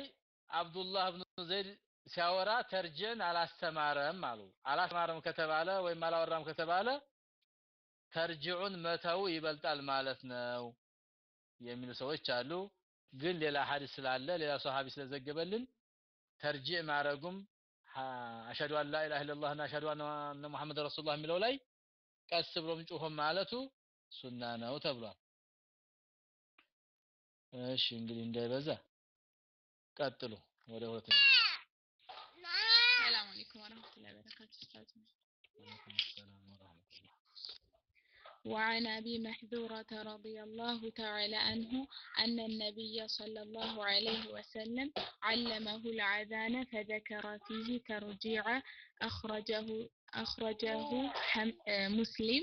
አብዱላህ ኢብኑ ዘይድ ሲያወራ ተርጀን አላስተማረም አሉ። አላስተማረም ከተባለ ወይም አላወራም ከተባለ ተርጅዑን መተው ይበልጣል ማለት ነው የሚሉ ሰዎች አሉ። ግን ሌላ ሐዲስ ስላለ ሌላ ሷሃቢ ስለዘገበልን ተርጂዕ ማረጉም አሽሀዱ አን ላ ኢላሀ ኢለላህ እና አሽሀዱ አነ ሙሐመድ ረሱሉላህ የሚለው ላይ ቀስ ብሎም ጩሆም ማለቱ ሱና ነው ተብሏል። እሺ እንግዲህ እንዳይበዛ ቀጥሉ ወደ ሁለተኛ
ሰላም አለይኩም ወራህመቱላሂ ወበረካቱ وعن أبي محذورة رضي الله تعالى عنه أن النبي صلى الله عليه وسلم علمه العذان فذكر فيه ترجيع أخرجه أخرجه آه، مسلم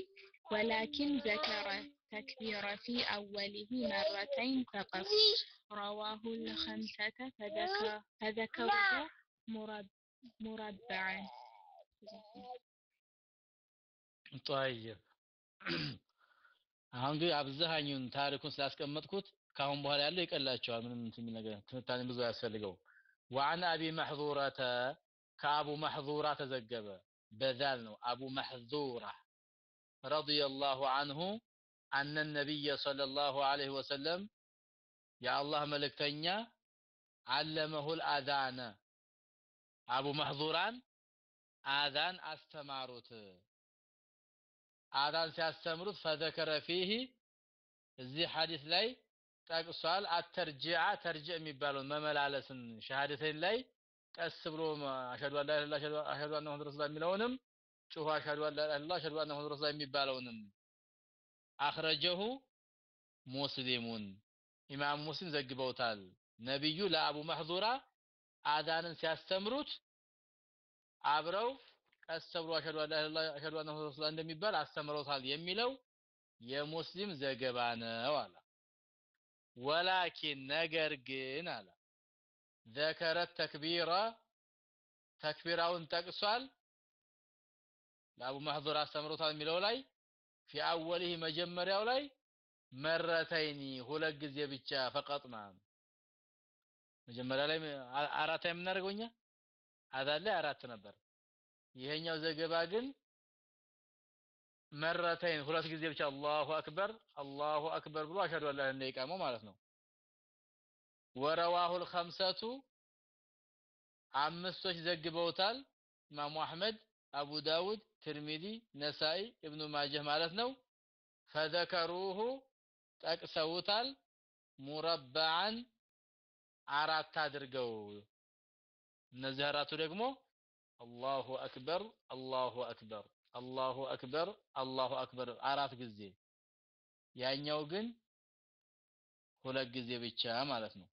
ولكن ذكر تكبير في أوله مرتين فقط. رواه الخمسة فذكر فذكره مرب مربعا.
طيب. አሁን ግን አብዛኛውን ታሪኩን ስላስቀመጥኩት ካሁን በኋላ ያለው ይቀላቸዋል። ምንም እንትን ነገር ትንታኔ ብዙ አያስፈልገው። ወአን አቢ መሕዙረተ ከአቡ መሕዙራ ተዘገበ። በዛል ነው አቡ መሕዙራ ረዲየላሁ አንሁ አነ ነቢየ ሰለላሁ ዐለይሂ ወሰለም የአላህ መልእክተኛ አለመሁል አዛነ አቡ መሕዙራን አዛን አስተማሩት። አዛን ሲያስተምሩት ፈዘከረ ፊህ እዚህ ሐዲስ ላይ ጠቅሷል። አተርጂዓ ተርጂዕ የሚባለውን መመላለስን ሸሃደተን ላይ ቀስ ብሎ አሽሀዱ አን ላ ኢላሀ ኢለላህ አሽሀዱ አነ ሙሐመድ ረሱሉላህ የሚለውንም ጩሁ አሽሀዱ አን ላ ኢላሀ ኢለላህ አሽሀዱ አነ ሙሐመድ ረሱሉላህ የሚባለውንም አኽረጀሁ ሙስሊሙን ኢማም ሙስሊም ዘግበውታል። ነቢዩ ለአቡ መሕዙራ አዛንን ሲያስተምሩት አብረው ቀስ ብሎ አሽሀዱ አን ላ ኢላሀ ኢለላህ አሽሀዱ አነ እንደሚባል አስተምረውታል የሚለው የሙስሊም ዘገባ ነው አለ። ወላኪን ነገር ግን አለ ዘከረት ተክቢራ ተክቢራውን ጠቅሷል። ለአቡ መሕዙር አስተምሮታል የሚለው ላይ ፊ አወሊህ መጀመሪያው ላይ መረተይኒ ሁለት ጊዜ ብቻ ፈቀጥማ መጀመሪያ ላይ አራት የምናደርገው እኛ አዛን አራት ነበር። ይሄኛው ዘገባ ግን መረተይን ሁለት ጊዜ ብቻ አላሁ አክበር አላሁ አክበር ብሎ አሽሀዱ አን ላ ኢላሀ ኢለላህ ማለት ነው። ወረዋሁል ኸምሰቱ አምስቶች ዘግበውታል። ኢማሙ አሕመድ፣ አቡ ዳውድ፣ ትርሚዚ፣ ነሳኢ፣ ኢብኑ ማጀህ ማለት ነው። ፈዘከሩሁ ጠቅሰውታል። ሙረበዓን አራት አድርገው እነዚህ አራቱ ደግሞ አላሁ አክበር አላሁ አክበር አላሁ አክበር አላሁ አክበር አራት ጊዜ ያኛው ግን ሁለት ጊዜ ብቻ ማለት ነው።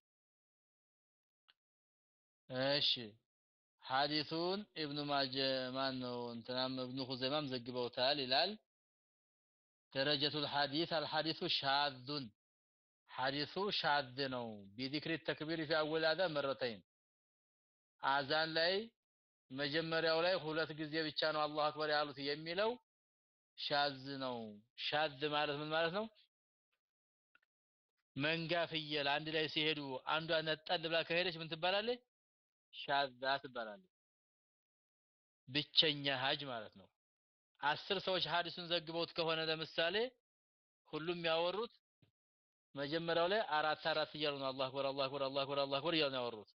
እሺ ሐዲሱን ኢብኑ ማጀ ማን ነው እንትናም ኢብኑ ኹዘይማም ዘግበውታል ይላል። درجة الحديث الحديث شاذ ሐዲሱ شاذ ነው። بذكر التكبير في أول الأذان مرتين አዛን ላይ መጀመሪያው ላይ ሁለት ጊዜ ብቻ ነው الله أكبر ያሉት የሚለው ሻዝ ነው። ሻዝ ማለት ምን ማለት ነው? መንጋ ፍየል አንድ ላይ ሲሄዱ አንዷ ነጠል ብላ ከሄደች ምን ትባላለች? شاذة ትባላለች። ብቸኛ ሂያጅ ማለት ነው። አስር ሰዎች ሀዲሱን ዘግበውት ከሆነ ለምሳሌ ሁሉም ያወሩት መጀመሪያው ላይ አራት አራት እያሉ ነው الله أكبر الله أكبر الله أكبر الله أكبر እያሉ ነው ያወሩት።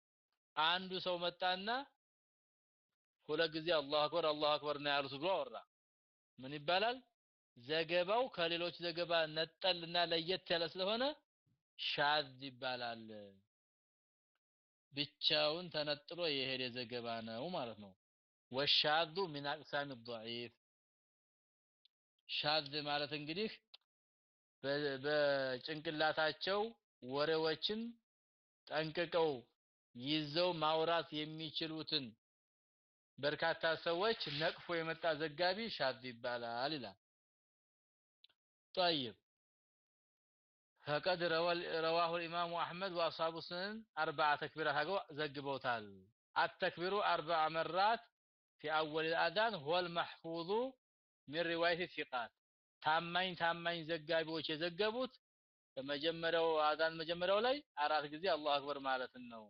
አንዱ ሰው መጣና ሁለት ጊዜ አላሁ አክበር አላሁ አክበር ነው ያሉት ብሎ አወራ። ምን ይባላል? ዘገባው ከሌሎች ዘገባ ነጠልና ለየት ያለ ስለሆነ ሻዝ ይባላል። ብቻውን ተነጥሎ የሄደ ዘገባ ነው ማለት ነው። ወሻዙ ሚን አቅሳሚ ضعيف ሻዝ ማለት እንግዲህ በጭንቅላታቸው ወሬዎችን ጠንቅቀው ይዘው ማውራት የሚችሉትን በርካታ ሰዎች ነቅፎ የመጣ ዘጋቢ ሻዝ ይባላል ይላል። طيب فقد رواه الإمام أحمد وأصحاب السنن أربع تكبيرات هاجو زجبوتال التكبير أربع مرات في أول الأذان هو المحفوظ من رواية الثقات ታማኝ ታማኝ ዘጋቢዎች የዘገቡት በመጀመሪያው አዛን መጀመሪያው ላይ አራት ጊዜ አላሁ አክበር ማለትን ነው።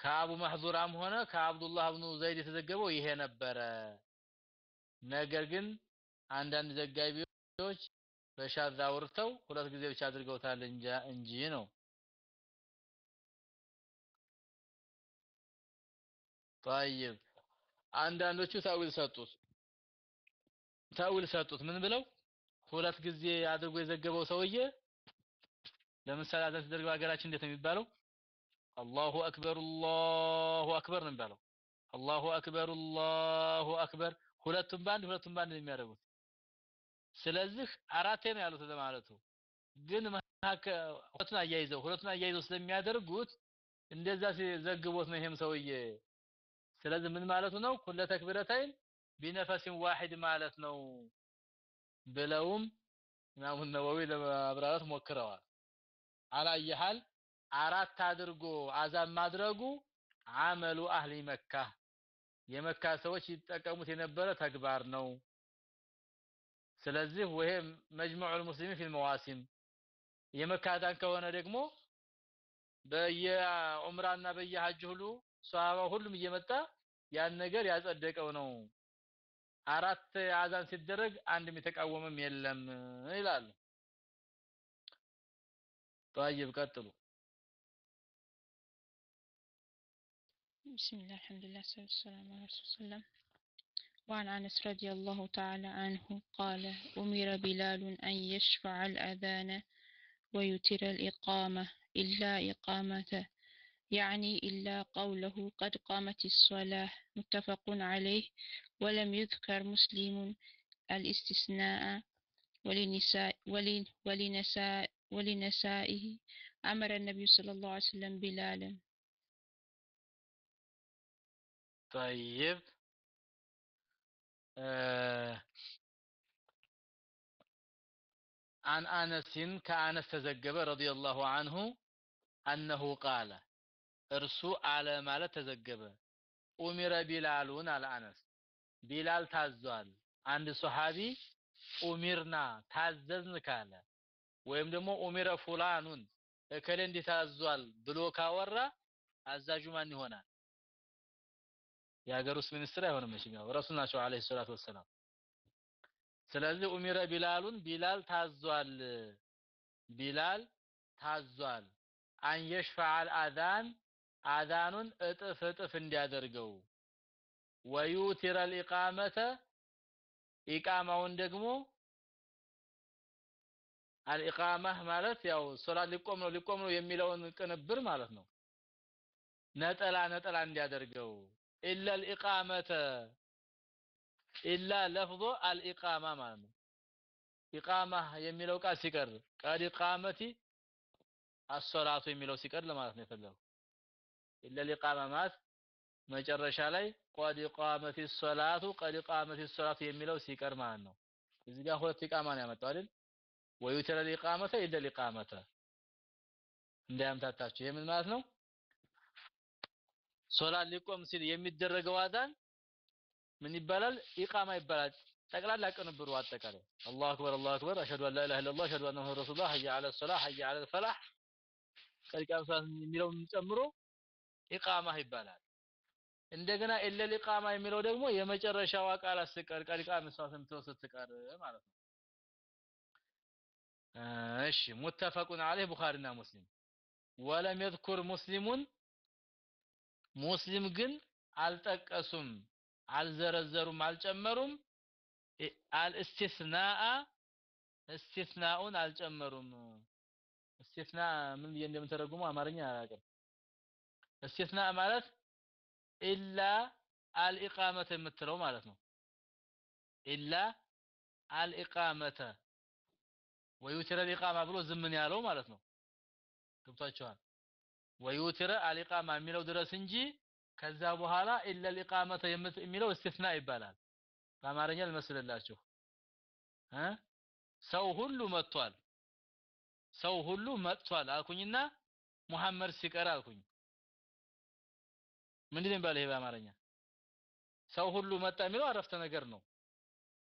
ከአቡ ማህዙራም ሆነ ከአብዱላህ ብኑ ዘይድ የተዘገበው ይሄ ነበረ። ነገር ግን አንዳንድ ዘጋቢዎች በሻዛ አውርተው ሁለት ጊዜ ብቻ አድርገውታል እንጂ ነው። ጠይብ አንዳንዶቹ ታዊል ሰጡት። ታዊል ሰጡት ምን ብለው ሁለት ጊዜ አድርጎ የዘገበው ሰውዬ ለምሳሌ አዘን ሲደርግ ሀገራችን እንዴት ነው የሚባለው? አላሁ አክበር አላሁ አክበር ነው የሚባለው። አላሁ አክበር አላሁ አክበር ሁለቱም ባንድ ሁለቱም ባንድ ነው የሚያደርጉት። ስለዚህ አራቴ ነው ያሉት ለማለቱ ግን ሁለቱን አያይዘው ሁለቱን አያይዘው ስለሚያደርጉት እንደዛ ሲዘግቦት ነው ይሄም ሰውዬ። ስለዚህ ምን ማለቱ ነው? ኩለ ተክቢረተይን ቢነፈሲን ዋሂድ ማለት ነው ብለውም ኢማሙ ነወዊ ለማብራራት ሞክረዋል። አላየሃል አራት አድርጎ አዛን ማድረጉ አመሉ አህሊ መካ የመካ ሰዎች ይጠቀሙት የነበረ ተግባር ነው። ስለዚህ ወይም መጅመዑል ሙስሊሚን ፊል መዋሲም የመካ አዛን ከሆነ ደግሞ በየዑምራና በየሐጅ ሁሉ ሷሃባ ሁሉም እየመጣ ያን ነገር ያጸደቀው ነው። አራት አዛን ሲደረግ አንድም የተቃወመም የለም ይላሉ። طيب ቀጥሉ።
بسم الله الحمد لله والصلاة والسلام على رسول الله. وعن أنس رضي الله تعالى عنه قال أمر بلال أن يشفع الأذان ويتر الإقامة إلا إقامته يعني إلا قوله قد قامت الصلاة متفق عليه. ولم يذكر مسلم الاستثناء ولنساء ولن ولنساء ولنسائه أمر النبي صلى الله عليه وسلم بلالا.
طيب آه عن أنس كأنس تزجب رضي الله عنه أنه قال እርሱ አለ ማለት ተዘገበ ኡሚረ ቢላሉን አለ አነስ ቢላል ታዟል አንድ ሶሃቢ ኡሚርና ታዘዝን ካለ ወይም ደግሞ ኡሚረ ፉላኑን እከሌ እንዲህ ታዟል ብሎ ካወራ አዛዡ ማን ይሆናል የሀገር ውስጥ ሚኒስትር አይሆንም መቼም ያው ረሱል ናቸው አለይሂ ሰላቱ ወሰላም። ስለዚህ ኡሚረ ቢላሉን ቢላል ታዟል ቢላል ታዟል። አን የሽፈዓል አዛን አዛኑን እጥፍ እጥፍ እንዲያደርገው። ወዩቲረ ልኢቃመተ ኢቃማውን ደግሞ አልኢቃማህ ማለት ያው ሶላት ሊቆም ነው ሊቆም ነው የሚለውን ቅንብር ማለት ነው። ነጠላ ነጠላ እንዲያደርገው إلا الإقامة إلا لفظ الإقامة ማለት ነው ኢቃማ የሚለው ቃል ሲቀር قد قامت الصلاة የሚለው ሲቀር ለማለት ነው የፈለገው إلا الإقامة ማለት መጨረሻ ላይ قد قامت الصلاة قد قامت الصلاة የሚለው ሲቀር ማለት ነው። እዚህ ጋር ሁለት ኢቃማ ነው ያመጣው አይደል? ويوتر الإقامة እንዳያምታታችሁ ይሄ ማለት ነው ሶላት ሊቆም ሲል የሚደረገው አዛን ምን ይባላል? ኢቃማ ይባላል። ጠቅላላ ቅንብሩ አጠቃላይ አላሁ አክበር አላሁ አክበር። አሽሀዱ አን ላ ኢላሀ ኢለላህ አሽሀዱ አነ ሙሐመድ ረሱሉላህ ሐየ ዐለ ሰላህ ሐየ ዐለ ፈላህ ቀልቃም ሰዓት የሚለውን ጨምሮ ኢቃማ ይባላል። እንደገና ኢለል ኢቃማ የሚለው ደግሞ የመጨረሻዋ ቃላት ስቀር ቀልቃም ሰዓት የምትለው ስትቀር ማለት ነው። እሺ ሙተፈቁን ዐለይህ ቡኻሪና ሙስሊም። ወለም የዝኩር ሙስሊሙን ሙስሊም ግን አልጠቀሱም አልዘረዘሩም አልጨመሩም። አልእስቲስናአ እስቲስናኡን አልጨመሩም። እስቲስና ምን ብዬ እንደምተረጉሙ አማርኛ አላውቅም። እስቲስና ማለት ኢላ አልኢቃመተ የምትለው ማለት ነው። ኢላ አልኢቃመተ ወዩትረ አልኢቃማ ብሎ ዝምን ያለው ማለት ነው። ገብቷችኋል ወዩትረ አልኢቃማ የሚለው ድረስ እንጂ ከዛ በኋላ ኢላ አልኢቃመተ የሚለው እስቲስና ይባላል። በአማርኛ ልመስልላችሁ። እ? ሰው ሁሉ መጥቷል። ሰው ሁሉ መጥቷል አልኩኝና ሙሐመድ ሲቀር አልኩኝ። ምንድን የሚባለው ይሄ በአማርኛ? ሰው ሁሉ መጣ የሚለው አረፍተ ነገር ነው።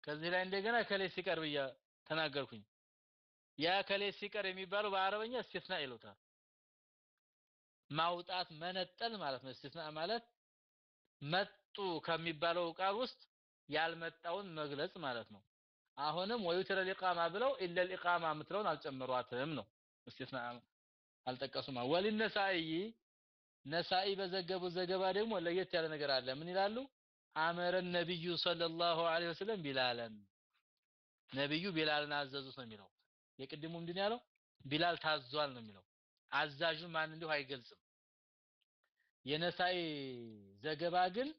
ከዚህ ላይ እንደገና ከሌ ሲቀር ብያ ተናገርኩኝ። ያ ከሌ ሲቀር የሚባለው በአረበኛ እስቲስና ይሉታል ማውጣት መነጠል ማለት ነው። እስቲስና ማለት መጡ ከሚባለው ቃል ውስጥ ያልመጣውን መግለጽ ማለት ነው። አሁንም ወዩትረ ሊቃማ ብለው ኢለ ሊቃማ የምትለውን አልጨመሯትም ነው። እስቲስና አልጠቀሱም። ወሊነሳኢ ነሳኢ በዘገቡ ዘገባ ደግሞ ለየት ያለ ነገር አለ። ምን ይላሉ? አመረ ነብዩ ሰለላሁ ዐለይሂ ወሰለም ቢላለን ነብዩ ቢላልን አዘዙት ነው የሚለው። የቅድሙ ምንድን ያለው? ቢላል ታዟል ነው የሚለው አዛዡ ማን እንዲሁ አይገልጽም። የነሳይ ዘገባ ግን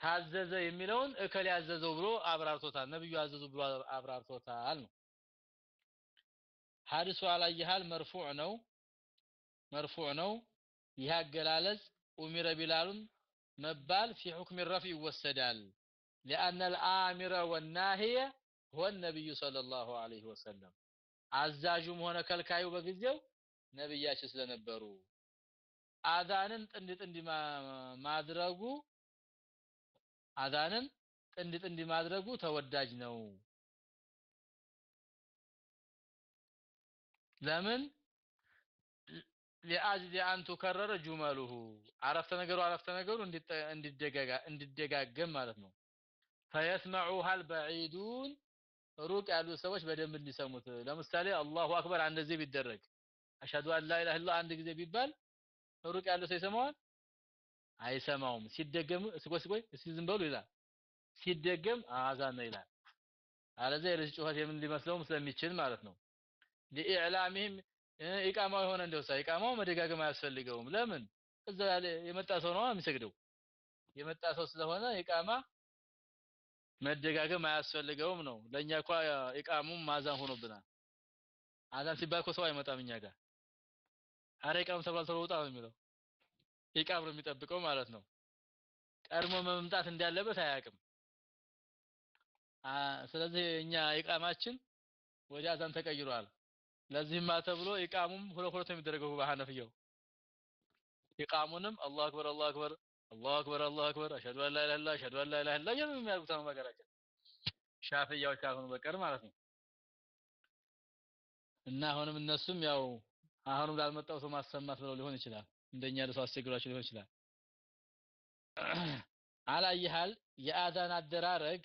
ታዘዘ የሚለውን እከል ያዘዘው ብሎ አብራርቶታል ነብዩ አዘዙ ብሎ አብራርቶታል ነው። ሐዲሱ አላየሃል? መርፉዕ ነው መርፉዕ ነው። ይህ አገላለጽ ኡሚረ ቢላሉን መባል ፊ ሁክም ረፍ ይወሰዳል። ሊአነ ልአሚረ ወናሂየ ሁወ ነቢዩ ሰለላሁ ዐለይሂ ወሰለም። አዛዡም ሆነ ከልካዩ በጊዜው ነብያችን ስለነበሩ አዛንን ጥንድ ጥንድ ማድረጉ አዛንን ጥንድ ጥንድ ማድረጉ ተወዳጅ ነው። ለምን? ሊአጅሊ አን ቱከረረ ጁመሉሁ። አረፍተ ነገሩ አረፍተ ነገሩ እንዲደጋገም ማለት ነው። ፈየስመዑሃ አልበዒዱን ሩቅ ያሉ ሰዎች በደንብ እንዲሰሙት። ለምሳሌ አላሁ አክበር አንድ ጊዜ ቢደረግ አሽሀዱ አን ኢላሀ ኢላላህ አንድ ጊዜ ቢባል ሩቅ ያሉ ሰው ይሰማዋል? አይሰማውም። ሲደገም እስቆይ እስቆይ እስኪ ዝም በሉ ይላል። ሲደገም አዛን ነው ይላል። አለዚያ የልጅ ጩኸት የምን ሊመስለውም ስለሚችል ማለት ነው። ለኢዕላሚህም ኢቃማው የሆነ እንደውሳ ኢቃማው መደጋገም አያስፈልገውም። ለምን? እዛ ያለ የመጣ ሰው ነው የሚሰግደው። የመጣ ሰው ስለሆነ ኢቃማ መደጋገም አያስፈልገውም ነው። ለኛ እንኳ ኢቃሙም ማዛን ሆኖብናል። አዛን ሲባል እኮ ሰው አይመጣም እኛ ጋር። አረ ኢቃም ተብሏል ተብሎ ውጣ ነው የሚለው። ኢቃም ነው የሚጠብቀው ማለት ነው። ቀድሞ መምጣት እንዳለበት አያውቅም። ስለዚህ እኛ ኢቃማችን ወደ አዛን ተቀይሯል። ለዚህማ ተብሎ ኢቃሙም ሁለት ሁለት የሚደረገው በሐነፍየው ኢቃሙንም አላሁ አክበር አላሁ አክበር አላሁ አክበር አላሁ አክበር አሽሀዱ አን ላ ኢላሀ ኢለላህ አሽሀዱ አን ላ ኢላሀ ኢለላህ እያሉ የሚያደርጉት ነው በሀገራችን። ሻፍያዎች ካልሆኑ በቀር ማለት ነው። እና አሁንም እነሱም ያው አሁንም ላልመጣው ሰው ማሰማት ብለው ሊሆን ይችላል። እንደኛ ለሰው አስቸግሯቸው ሊሆን ይችላል። አላየሃል? የአዛን አደራረግ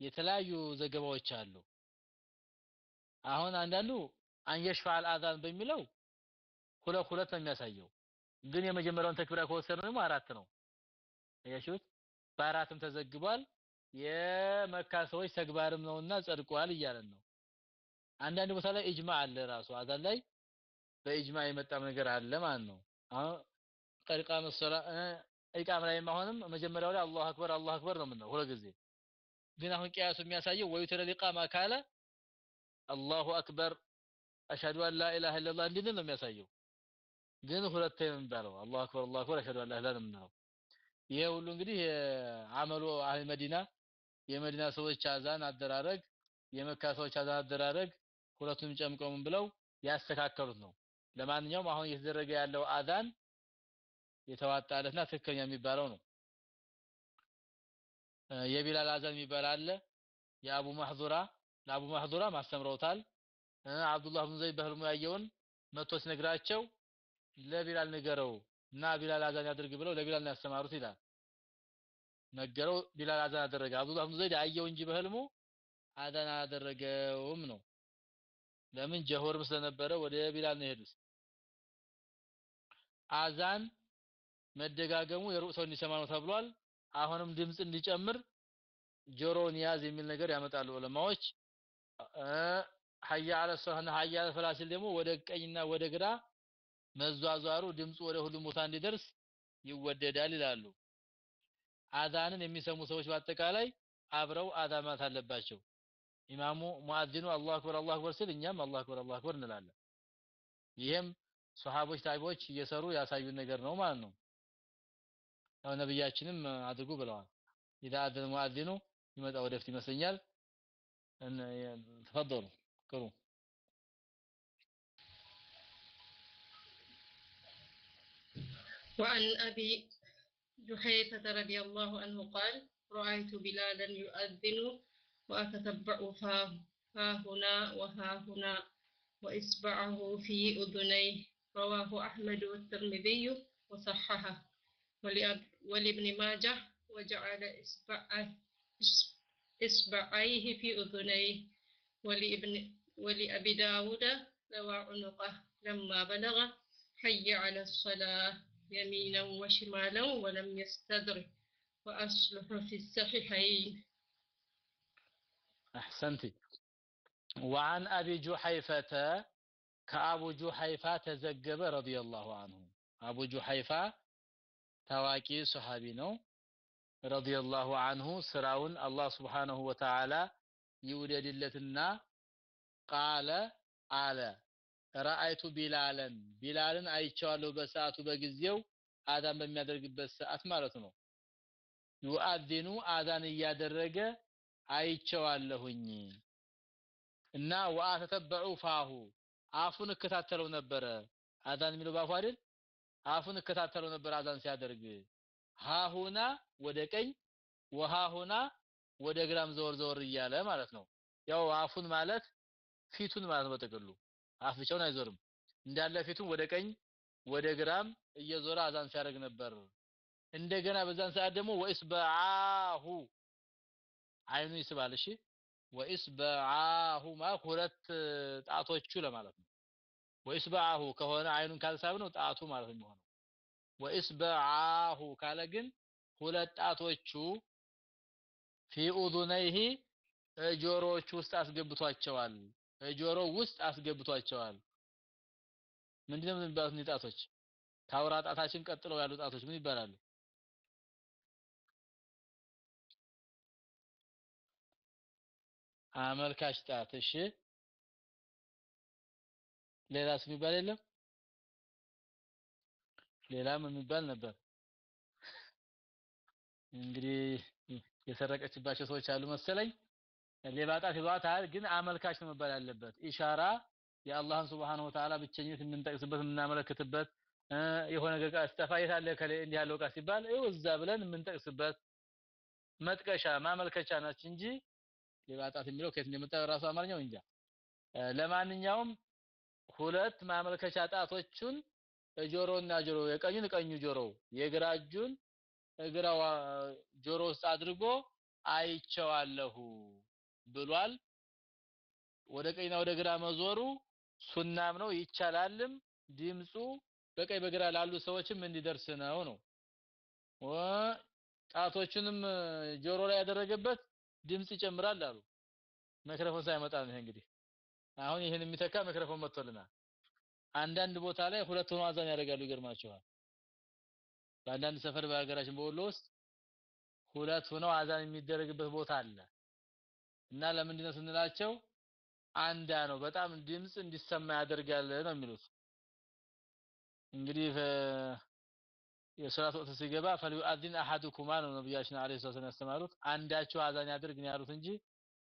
የተለያዩ ዘገባዎች አሉ። አሁን አንዳንዱ አንየሽፋል አዛን በሚለው ሁለት ሁለት ነው የሚያሳየው ግን የመጀመሪያውን ተክቢራ ከወሰድን ደግሞ አራት ነው። አያችሁት በአራትም ተዘግቧል። የመካ ሰዎች ተግባርም ነውና ጸድቋል እያለን ነው። አንዳንድ ቦታ ላይ ኢጅማ አለ ራሱ አዛን ላይ በኢጅማ የመጣም ነገር አለ ማለት ነው። አሁን ቀሪቃ መሰላ ኢቃም ላይ አሁንም መጀመሪያው ላይ አላሁ አክበር አላሁ አክበር ነው የምንለው ሁለት ጊዜ። ግን አሁን ቂያሱ የሚያሳየው ወይ ተረ ኢቃማ ካለ አላሁ አክበር አሽሀዱ አን ላ ኢላሀ ኢለላህ እንድንል ነው የሚያሳየው ግን ሁለቴ የሚባለው። አላሁ አክበር አላሁ አክበር። አሽሀዱ አን ላ ኢላሀ የምንለው ይሄ ሁሉ እንግዲህ አመሉ አህል መዲና የመዲና ሰዎች አዛን አደራረግ የመካ ሰዎች አዛን አደራረግ ሁለቱም ጨምቀው ምን ብለው ያስተካከሉት ነው። ለማንኛውም አሁን እየተደረገ ያለው አዛን የተዋጣለትና ትክክለኛ የሚባለው ነው። የቢላል አዛን የሚባል አለ። የአቡ ማህዙራ ለአቡ ማህዙራ ማስተምረውታል አብዱላህ ብን ዘይድ በህልሙ ያየውን መጥቶ ሲነግራቸው ለቢላል ንገረው እና ቢላል አዛን ያድርግ ብለው ለቢላል ነው ያስተማሩት ይላል። ነገረው ቢላል አዛን አደረገ። አብዱላህ ብን ዘይድ አየው እንጂ በህልሙ አዛን አላደረገውም ነው። ለምን ጀሆርም ስለነበረ ወደ ቢላል ነው የሄዱት። አዛን መደጋገሙ የሩቅ ሰው እንዲሰማ ነው ተብሏል። አሁንም ድምጽ እንዲጨምር ጆሮውን ያዝ የሚል ነገር ያመጣሉ ዑለማዎች። ሀያ አለ ሰላህ ሀያ አለ ፈላህ ደግሞ ወደ ቀኝና ወደ ግራ መዟዟሩ ድምፁ ወደ ሁሉም ቦታ እንዲደርስ ይወደዳል ይላሉ። አዛንን የሚሰሙ ሰዎች በአጠቃላይ አብረው አዛን ማለት አለባቸው። ኢማሙ ሙአዚኑ አላሁ አክበር አላሁ አክበር ሲል እኛም አላሁ አክበር አላሁ አክበር እንላለን። ይህም ሶሐቦች ታቢዎች እየሰሩ ያሳዩን ነገር ነው ማለት ነው። ያው ነብያችንም አድርጉ ብለዋል። ኢዛ አዘነ ሙአዚኑ ይመጣ ወደፊት ይመስለኛል። ተፈضሉ ቅሩ
وعن أبي جحيفة رضي الله عنه قال رأيت بلالا يؤذن وأتتبع فاه هنا وها هنا وإصبعه في أذنيه. رواه أحمد والترمذي وصححه. ولابن ماجه وجعل إصبعيه في أذنيه. ولابن ولأبي داود لوى عنقه لما بلغ حي على الصلاة. يمينا وشمالا ولم يستدرك وأصلح في الصحيحين.
أحسنت. وعن أبي جحيفة كأبو جحيفة تزجب رضي الله عنه. أبو جحيفة تواكي صحابينا رضي الله عنه سراون الله سبحانه وتعالى يولد لتنا قال على ረአይቱ ቢላለን ቢላልን አይቼዋለሁ በሰዓቱ በጊዜው አዛን በሚያደርግበት ሰዓት ማለት ነው። ዩአዚኑ አዛን እያደረገ አይቼዋለሁኝ። እና ወአተተበዑ ፋሁ አፉን እከታተለው ነበረ። አዛን የሚለው ባፉ አይደል? አፉን እከታተለው ነበር አዛን ሲያደርግ። ሃሁና ወደ ቀኝ ወሃሁና ወደ ግራም ዘወር ዘወር እያለ ማለት ነው። ያው አፉን ማለት ፊቱን ማለት በጥቅሉ አፍ ብቻውን አይዞርም። እንዳለ ፊቱን ወደ ቀኝ ወደ ግራም እየዞረ አዛን ሲያደርግ ነበር። እንደገና በዛን ሰዓት ደግሞ ወኢስበዓሁ አይኑ ይስባል። እሺ ወኢስበዓሁ ማለት ሁለት ጣቶቹ ለማለት ነው። ወኢስበዓሁ ከሆነ አይኑን ካልሳብ ነው ጣቱ ማለት ነው የሚሆነው። ወኢስበዓሁ ካለ ግን ሁለት ጣቶቹ ፊ ኡዙነይሂ ጆሮዎቹ ውስጥ አስገብቷቸዋል ጆሮ ውስጥ አስገብቷቸዋል። ምንድነው የሚባሉት እኒህ ጣቶች? ከአውራ ጣታችን ቀጥለው ያሉ ጣቶች ምን ይባላሉ? አመልካች ጣት። እሺ። ሌላስ የሚባል የለም? ሌላም የሚባል ነበር። እንግዲህ የሰረቀችባቸው ሰዎች አሉ መሰለኝ ሌባ ጣት ይሏታል ግን አመልካች ነው መባል ያለበት። ኢሻራ የአላህን Wa Ta'ala ብቸኝነት የምንጠቅስበት የምናመለክትበት የሆነ ነገር ቃል ሲጠፋ የት አለ እንዲህ ያለው ቃል ሲባል ይኸው ብለን የምንጠቅስበት መጥቀሻ ማመልከቻ ናች እንጂ ሌባ የሚለው ከየት እንደመጣ ራሱ አማርኛው እንጃ። ለማንኛውም ሁለት ማመልከቻ ጣቶቹን ጆሮና ጆሮ የቀኙን ቀኙ ጆሮ የግራ እጁን ጆሮ ውስጥ አድርጎ አይቸዋለሁ ብሏል። ወደ ቀኝና ወደ ግራ መዞሩ ሱናም ነው ይቻላልም። ድምፁ በቀኝ በግራ ላሉ ሰዎችም እንዲደርስ ነው ነው። ጣቶቹንም ጆሮ ላይ ያደረገበት ድምጽ ይጨምራል አሉ። ማይክሮፎን ሳይመጣ ነው ይሄ እንግዲህ። አሁን ይሄን የሚተካ ማይክሮፎን መጥቶልናል። አንዳንድ ቦታ ላይ ሁለት ሆኖ አዛን ያደርጋሉ ይገርማቸዋል በአንዳንድ ሰፈር በሀገራችን በወሎ ውስጥ ሁለት ሆነው አዛን የሚደረግበት ቦታ አለ እና ለምንድነው ስንላቸው አንዳ ነው። በጣም ድምጽ እንዲሰማ ያደርጋል ነው የሚሉት። እንግዲህ የሶላት ወቅት ሲገባ ፈሊዩአዚን አሐዱኩማ ነው ነብያችን አለይሂ ሰላቱ ያስተማሩት። አንዳችሁ አዛን ያድርግ ነው ያሉት እንጂ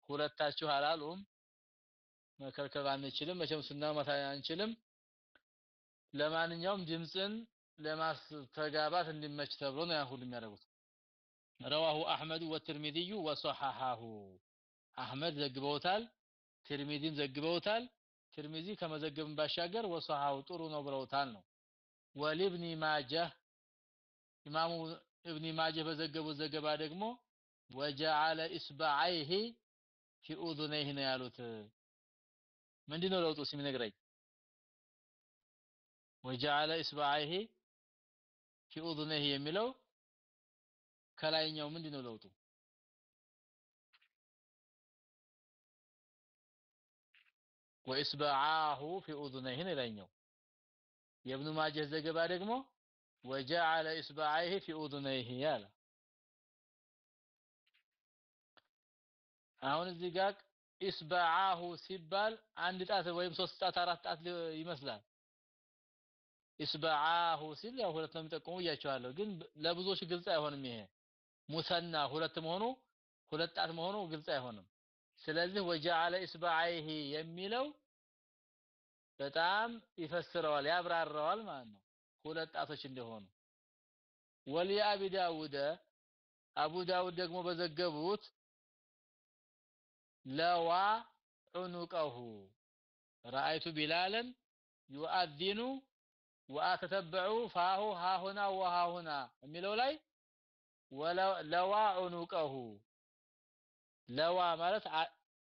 ሁለታችሁ አላሉም። መከልከል አንችልም መቼም ሱና መታ አንችልም። ለማንኛውም ድምጽን ለማስተጋባት እንዲመች ተብሎ ነው ያን ሁሉ የሚያደርጉት። ረዋሁ አህመድ ወትርሚዚዩ ወሰሐሐሁ አህመድ ዘግበውታል ትርሚዚም ዘግበውታል። ትርሚዚ ከመዘገብን ባሻገር ወሰሐው ጥሩ ነው ብለውታል ነው። ወሊብኒ ማጀህ ኢማሙ ኢብኒ ማጀህ በዘገቡት ዘገባ ደግሞ ወጀዐለ ኢስባዐይሂ ፊ ኡዙነይሂ ነው ያሉት። ምንድነው ለውጡ ሲነግረኝ ወጀዐለ ኢስባዐይሂ ፊ ኡዙነይሂ የሚለው ከላይኛው ምንድነው ለውጡ ወኢስባዐሁ ፊ ኡዙነይሂ ነው ላይኛው የኢብኑ ማጀህ ዘገባ ደግሞ ወጀዐለ ኢስባዐይሂ ፊ ኡዙነይሂ ያለ አሁን እዚህ ጋር ኢስባዐሁ ሲባል አንድ ጣት ወይም ሶስት ጣት አራት ጣት ይመስላል። ኢስባዐሁ ሲል ያው ሁለት ነው የሚጠቁሙ እያቸዋለሁ ግን ለብዙዎች ግልጽ አይሆንም ይሄ። ሙሰና ሁለት መሆኑ ሁለት ጣት መሆኑ ግልጽ አይሆንም። ስለዚህ ወጀዐለ ኢስባዐይሂ የሚለው በጣም ይፈስረዋል ያብራራዋል ማለት ነው። ሁለት ጣቶች እንደሆኑ። ወሊአቢ ዳውደ አቡ ዳውድ ደግሞ በዘገቡት ለዋ ዑኑቀሁ ረአይቱ ቢላለን ዩአዚኑ ወአተተበዑ ፋሁ ሃሁና ወሃሁና የሚለው ላይ ለዋ ዑኑቀሁ። ለዋ ማለት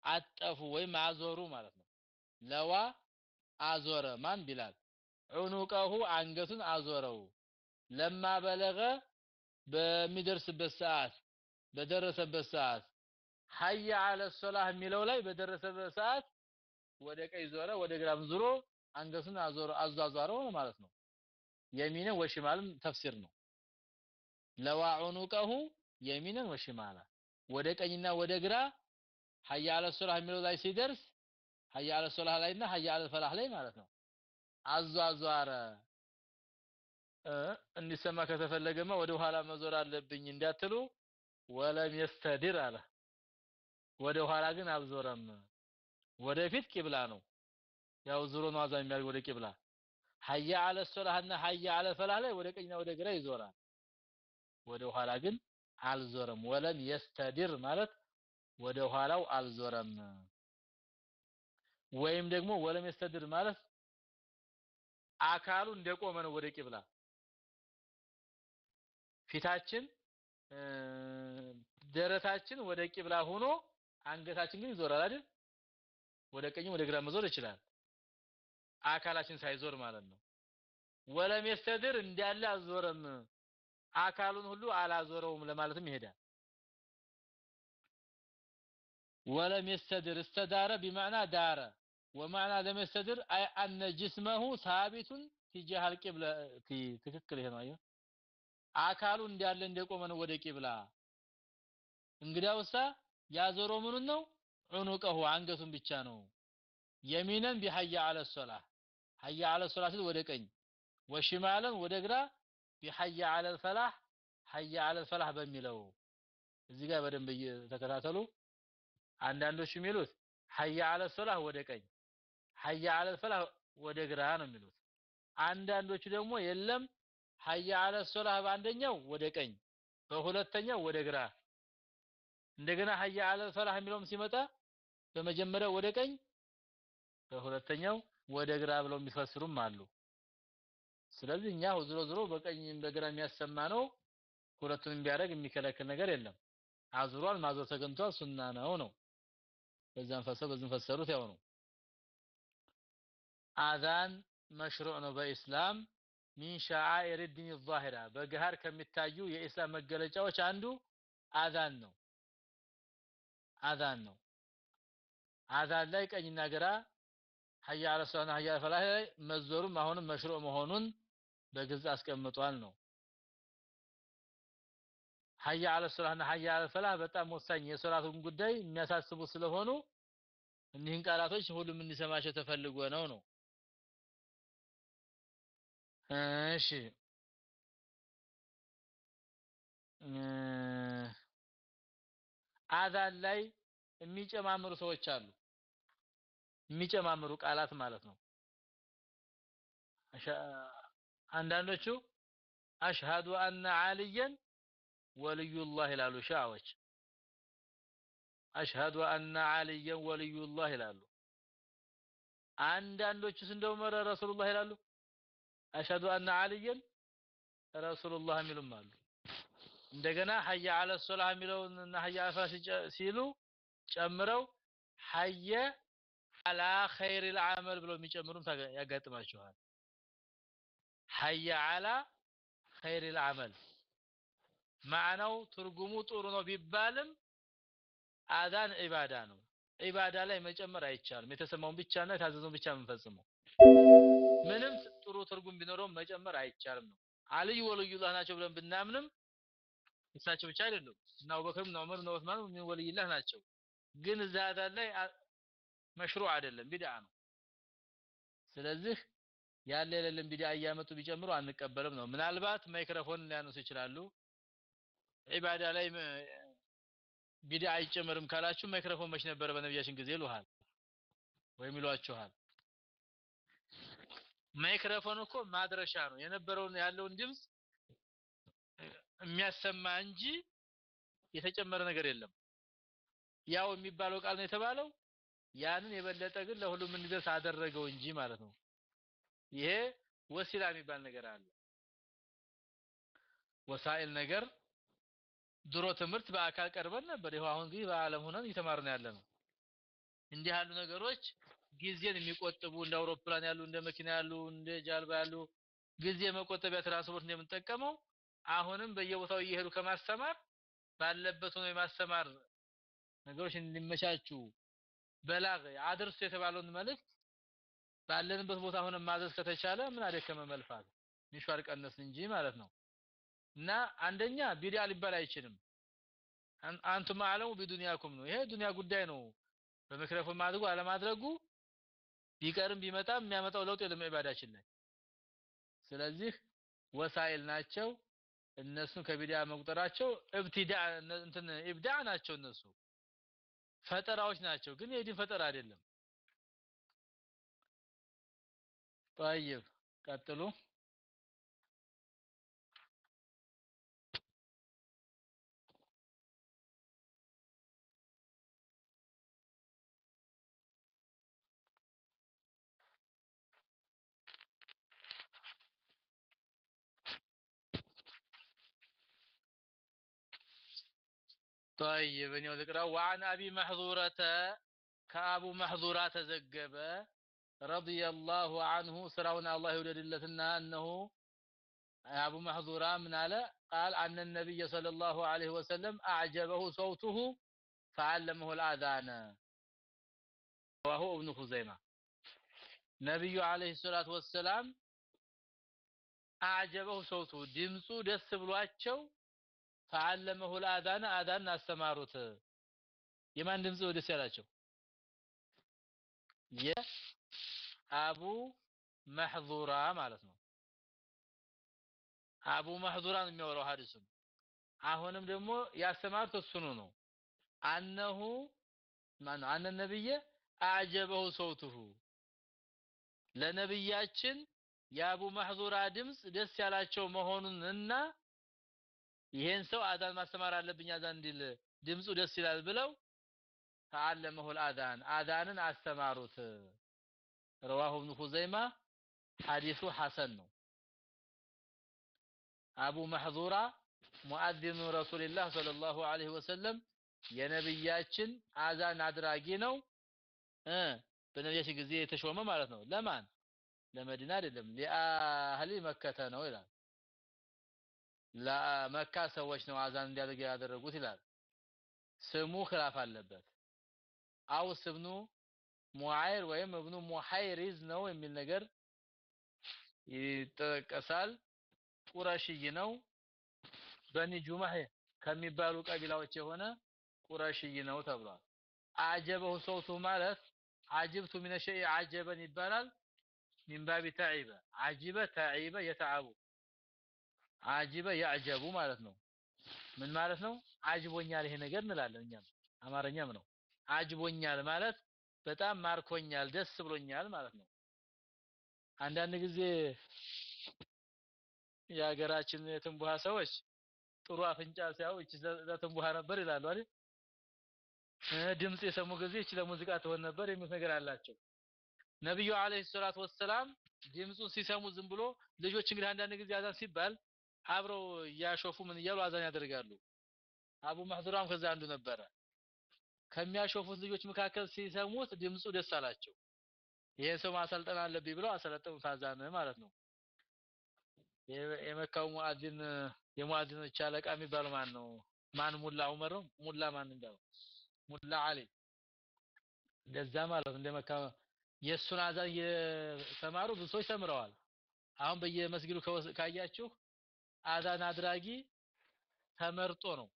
አጠፉ ወይም አዞሩ ማለት ነው። ለዋ አዞረ። ማን ቢላል? ዑኑቀሁ አንገቱን አዞረው። ለማ በለገ በሚደርስበት ሰዓት በደረሰበት ሰዓት። ሐየ አለ ሶላህ የሚለው ላይ በደረሰበት ሰዓት ወደ ቀኝ ዞረ ወደ ግራም ዞሮ አንገቱን አዞረ አዟዟረው ማለት ነው። የሚንን ወሽማልም ተፍሲር ነው። ለዋዑኑቀሁ የሚንን ወሽማላ ወደ ቀኝና ወደ ግራ ሀያ አለ ሶላህ የሚለው ላይ ሲደርስ ሀያ አለ ሶላህ ላይና ሀያ አለ ፈላህ ላይ ማለት ነው። አዟዟረ እንዲሰማ ከተፈለገማ ወደ ኋላ መዞር አለብኝ እንዳትሉ ወለም የስተድር አለ። ወደ ኋላ ግን አልዞረም። ወደፊት ቂብላ ነው። ያው ዞሮ ነው አዛኝ የሚያደርግ ወደ ቂብላ። ሀያ አለ ሶላህና ሀያ አለ ፈላህ ላይ ወደ ቀኝና ወደ ግራ ይዞራል። ወደ ኋላ ግን አልዞረም። ወለም የስተድር ማለት ወደ ኋላው አልዞረም ወይም ደግሞ ወለም የስተድር ማለት አካሉ እንደቆመ ነው ወደ ቂብላ። ፊታችን ደረታችን ወደ ቂብላ ሆኖ አንገታችን ግን ይዞራል አይደል? ወደ ቀኝም ወደ ግራ መዞር ይችላል። አካላችን ሳይዞር ማለት ነው። ወለም የስተድር እንዳለ አልዞረም። አካሉን ሁሉ አላዞረውም ለማለትም ይሄዳል። ወለም የስተድር እስተዳረ ቢማዕና ዳረ። ومعنى لم يستدر أي أن جسمه ثابت تجاه القبلة ትክክል ይሄ ነው አካሉ እንዳለ እንደቆመ ነው ወደ ቂብላ እንግዲያውሳ ያዞረው ምኑን ነው ዑኑቀሁ አንገቱን ብቻ ነው የሚነን ቢሐያ አለ ሶላህ ሐያ አለ ሶላህ ሲል ወደ ቀኝ ወሽማለን ወደ ግራ ቢሐያ አለ ፈላህ ሐያ አለ ፈላህ በሚለው እዚህ ጋር በደንብ ተከታተሉ አንዳንዶቹ የሚሉት ሐያ አለ ሶላህ ወደ ቀኝ ሐያ አለ ፈላህ ወደ ግራ ነው የሚሉት። አንዳንዶቹ ደግሞ የለም ሐያ አለ ሶላህ በአንደኛው ወደ ቀኝ በሁለተኛው ወደ ግራ። እንደገና ሐያ አለ ፈላህ የሚለውም ሲመጣ በመጀመሪያው ወደ ቀኝ በሁለተኛው ወደ ግራ ብለው የሚፈስሩም አሉ። ስለዚህ እኛ ዝሮ ዝሮ በቀኝ በግራ የሚያሰማ ነው ሁለቱንም ቢያደርግ የሚከለክል ነገር የለም። አዙሯል ማዞር ተገንቷል ሱና ነው ነው። በዛን ፈሰው በዝን ፈሰሩት ያው ነው አዛን መሽሩዕ ነው በኢስላም። ሚን ሸዓኢር ዲን ዛሂራ በገሃር ከሚታዩ የኢስላም መገለጫዎች አንዱ አዛን ነው። አዛን ነው። አዛን ላይ ቀኝና ግራ ሀያ አለ ሶላና ሀያ አለ ፈላህ ላይ መዞሩም አሁንም መሽሩዕ መሆኑን በግልጽ አስቀምጧል ነው። ሀያ አለ ሶላህና ሀያ አለ ፈላህ በጣም ወሳኝ የሶላቱን ጉዳይ የሚያሳስቡ ስለሆኑ እኒህን ቃላቶች ሁሉም እንዲሰማቸው ተፈልጎ ነው ነው እሺ አዛን ላይ የሚጨማምሩ ሰዎች አሉ የሚጨማምሩ ቃላት ማለት ነው አንዳንዶቹ አሽሃዱ አነ አልየን ወልዩላህ ይላሉ ሻዎች አሽሃዱ አነ አልየን ወልዩላህ ይላሉ አንዳንዶቹስ እንደው መረ ረሱሉላህ ይላሉ አሽሃዱ አነ አልየን ረሱሉላህ የሚሉም አሉ። እንደገና ሀያ አለ ሶላህ የሚለውንና ሀያ አለ ሲሉ ጨምረው ሀየ አላ ኸይሪል አመል ብለው የሚጨምሩም ያጋጥማቸዋል። ሀየ አላ ኸይሪል አመል ማዕናው ትርጉሙ ጥሩ ነው ቢባልም አዛን ዒባዳ ነው። ዒባዳ ላይ መጨመር አይቻልም። የተሰማውን ብቻና የታዘዘውን ብቻ የምንፈጽመው ምንም ጥሩ ትርጉም ቢኖረውም መጨመር አይቻልም ነው። አልይ ወልዩላህ ናቸው ብለን ብናምንም እሳቸው ብቻ አይደሉም። እና አቡበክርም እና ዑመር እና ዑስማን ምን ወልይላህ ናቸው። ግን አዛን ላይ መሽሩዕ አይደለም ቢድዓ ነው። ስለዚህ ያለ የሌለን ቢድዓ እያመጡ ቢጨምሩ አንቀበልም ነው። ምናልባት ማይክሮፎን ሊያነሱ ይችላሉ። ዒባዳ ላይ ቢድዓ አይጨመርም ካላችሁ ማይክሮፎን መች ነበረ በነቢያችን ጊዜ ይሉሃል? ወይም ይሏችኋል ማይክሮፎን እኮ ማድረሻ ነው። የነበረውን ያለውን ድምጽ የሚያሰማ እንጂ የተጨመረ ነገር የለም። ያው የሚባለው ቃል ነው የተባለው። ያንን የበለጠ ግን ለሁሉም እንዲደርስ አደረገው እንጂ ማለት ነው። ይሄ ወሲላ የሚባል ነገር አለ። ወሳኢል ነገር ድሮ ትምህርት በአካል ቀርበን ነበር። ይኸው አሁን ግን በአለም ሆነን እየተማርን ያለ ነው እንዲህ ያሉ ነገሮች ጊዜን የሚቆጥቡ እንደ አውሮፕላን ያሉ እንደ መኪና ያሉ እንደ ጃልባ ያሉ ጊዜ መቆጠቢያ ትራንስፖርት እንደምንጠቀመው አሁንም በየቦታው እየሄዱ ከማስተማር ባለበት ሆኖ የማስተማር ነገሮች እንዲመቻቹ በላግ አድርስ የተባለውን መልእክት ባለንበት ቦታ ሆነ ማዘዝ ከተቻለ ምን አደከመ መልፋት? ሚሽዋር ቀነስ እንጂ ማለት ነው። እና አንደኛ ቢዲያ ሊባል አይችልም። አንቱም አለሙ ቢዱንያኩም ነው። ይሄ ዱንያ ጉዳይ ነው። በምክረፎን ማድረጉ አለማድረጉ ቢቀርም ቢመጣም የሚያመጣው ለውጥ የለም ኢባዳችን ላይ ስለዚህ ወሳይል ናቸው እነሱን ከቢዲያ መቁጠራቸው እብትዳ እንትን ኢብዳ ናቸው እነሱ ፈጠራዎች ናቸው ግን የዲን ፈጠራ አይደለም طيب ቀጥሉ طيب እኔው ልቅራ وعن ابي محذورة كابو محذورة ተዘገበ رضي الله عنه ስራውን አላህ ይወደድለትና انه አቡ محذورة ምን አለ قال ان النبي صلى الله عليه وسلم اعجبه صوته فعلمه الاذان وهو ابن خزيمة ነብዩ አለይሂ ሰላቱ ወሰላም አዕጀበው ሰውቱ ድምፁ ደስ ብሏቸው ፈዓለመሁ الአዛነ አዛን አስተማሩት። የማን ድምጽ ደስ ያላቸው የአቡ መህዙራ ማለት ነው። አቡ መህዙራ ነው የሚያወራው ሐዲሱን። አሁንም ደግሞ ያስተማሩት እሱኑ ነው። አነሁ ማን አነ ነብየ አዕጀበሁ ሰውቱሁ። ለነብያችን የአቡ መህዙራ ድምጽ ደስ ያላቸው መሆኑንና ይሄን ሰው አዛን ማስተማር አለብኝ አዛን እንዲል ድምፁ ደስ ይላል ብለው ተዓለመሁ አልአዛን አዛንን አስተማሩት። ረዋሁ ብኑ ሁዘይማ خزيمة حديث ነው። አቡ መህዙራ ሙአዚኑ ረሱልላህ ሰለላሁ ዐለይሂ ወሰለም የነብያችን አዛን አድራጊ ነው። እ በነብያችን ጊዜ የተሾመ ማለት ነው። ለማን? ለመዲና አይደለም። ለአህሊ መከተ ነው ይላል። ለመካ ሰዎች ነው አዛን እንዲያደርግ ያደረጉት ይላል። ስሙ ኺላፍ አለበት። አውስ እብኑ ሙዓይር ወይም እብኑ ሙሐይሪዝ ነው የሚል ነገር ይጠቀሳል። ቁረሽይ ነው። በኒ ጁማህ ከሚባሉ ቀቢላዎች የሆነ ቁረሽይ ነው ተብሏል። አጀበሁ ሰውቱ ማለት አጅብቱ ሚነ ሸይእ አጀበን ይባላል። ሚንባቢ ተዒበ አጅበ ተዒበ የተዓቡ አጅበ ያዕጀቡ ማለት ነው። ምን ማለት ነው? አጅቦኛል ይሄ ነገር እንላለን እኛም አማርኛም ነው። አጅቦኛል ማለት በጣም ማርኮኛል ደስ ብሎኛል ማለት ነው። አንዳንድ ጊዜ የሀገራችን የትንቡሃ ሰዎች ጥሩ አፍንጫ ሲያው እቺ ለትንቡሃ ነበር ይላሉ አይደል? ድምጽ የሰሙ ጊዜ እቺ ለሙዚቃ ትሆን ነበር የሚል ነገር አላቸው። ነብዩ አለይሂ ሰላቱ ወሰላም ድምፁን ሲሰሙ ዝም ብሎ ልጆች እንግዲህ አንዳንድ ጊዜ አዛን ሲባል አብረው እያሾፉ ምን እያሉ አዛን ያደርጋሉ? አቡ መህዙራም ከዛ አንዱ ነበረ። ከሚያሾፉት ልጆች መካከል ሲሰሙት ድምፁ ደስ አላቸው። ይሄ ሰው ማሰልጠን አለብኝ ብለው አሰለጠኑት አዛን ማለት ነው። የመካው ሙአዚን የሙአዚኖች አለቃ የሚባለው ማን ነው? ማን ሙላ ዑመር ሙላ ማን እንዳለው? ሙላ አሊ። እንደዛ ማለት እንደ መካ የእሱን አዛን እየተማሩ ብዙ ሰዎች ተምረዋል። አሁን በየመስጊዱ ካያችሁ አዛን አድራጊ ተመርጦ ነው።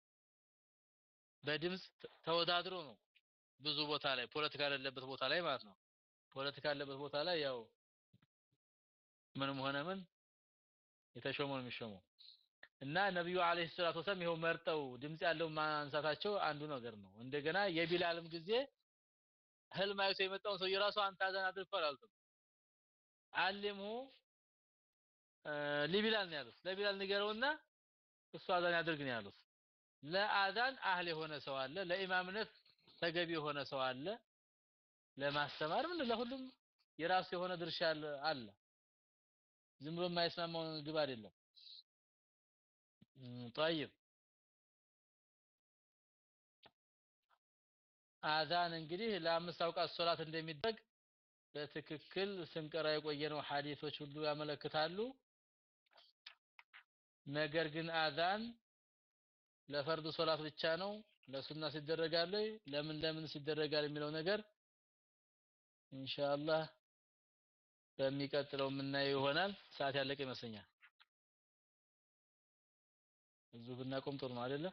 በድምጽ ተወዳድሮ ነው ብዙ ቦታ ላይ ፖለቲካ ያለበት ቦታ ላይ ማለት ነው። ፖለቲካ ያለበት ቦታ ላይ ያው ምንም ሆነ ምን የተሾመው ነው የሚሾመው። እና ነብዩ አለይሂ ሰላቱ ወሰለም ይሄው መርጠው ድምጽ ያለው ማንሳታቸው አንዱ ነገር ነው። እንደገና የቢላልም ጊዜ ህልም አይቶ የመጣውን ሰው የራሱ አንተ አዛን አድርግ አላልኩም አሊሙ ሊቢላል ነው ያሉት ለቢላል ንገረውና እሱ አዛን ያድርግ ነው ያሉት ለአዛን አህል የሆነ ሰው አለ ለኢማምነት ተገቢ የሆነ ሰው አለ ለማስተማር ምን ለሁሉም የራሱ የሆነ ድርሻ አለ ዝም ብሎ የማይስማማው ግብ አይደለም طيب አዛን እንግዲህ ለአምስት አውቃት ሶላት እንደሚደረግ በትክክል ስንቀራ የቆየነው ሐዲሶች ሁሉ ያመለክታሉ ነገር ግን አዛን ለፈርድ ሶላት ብቻ ነው ለሱና ሲደረጋል ለምን ለምን ሲደረጋል የሚለው ነገር ኢንሻአላህ በሚቀጥለው የምናየው ይሆናል። ሰዓት ያለቀ ይመስለኛል። እዚሁ ብናቆም ጥሩ ነው አይደለ?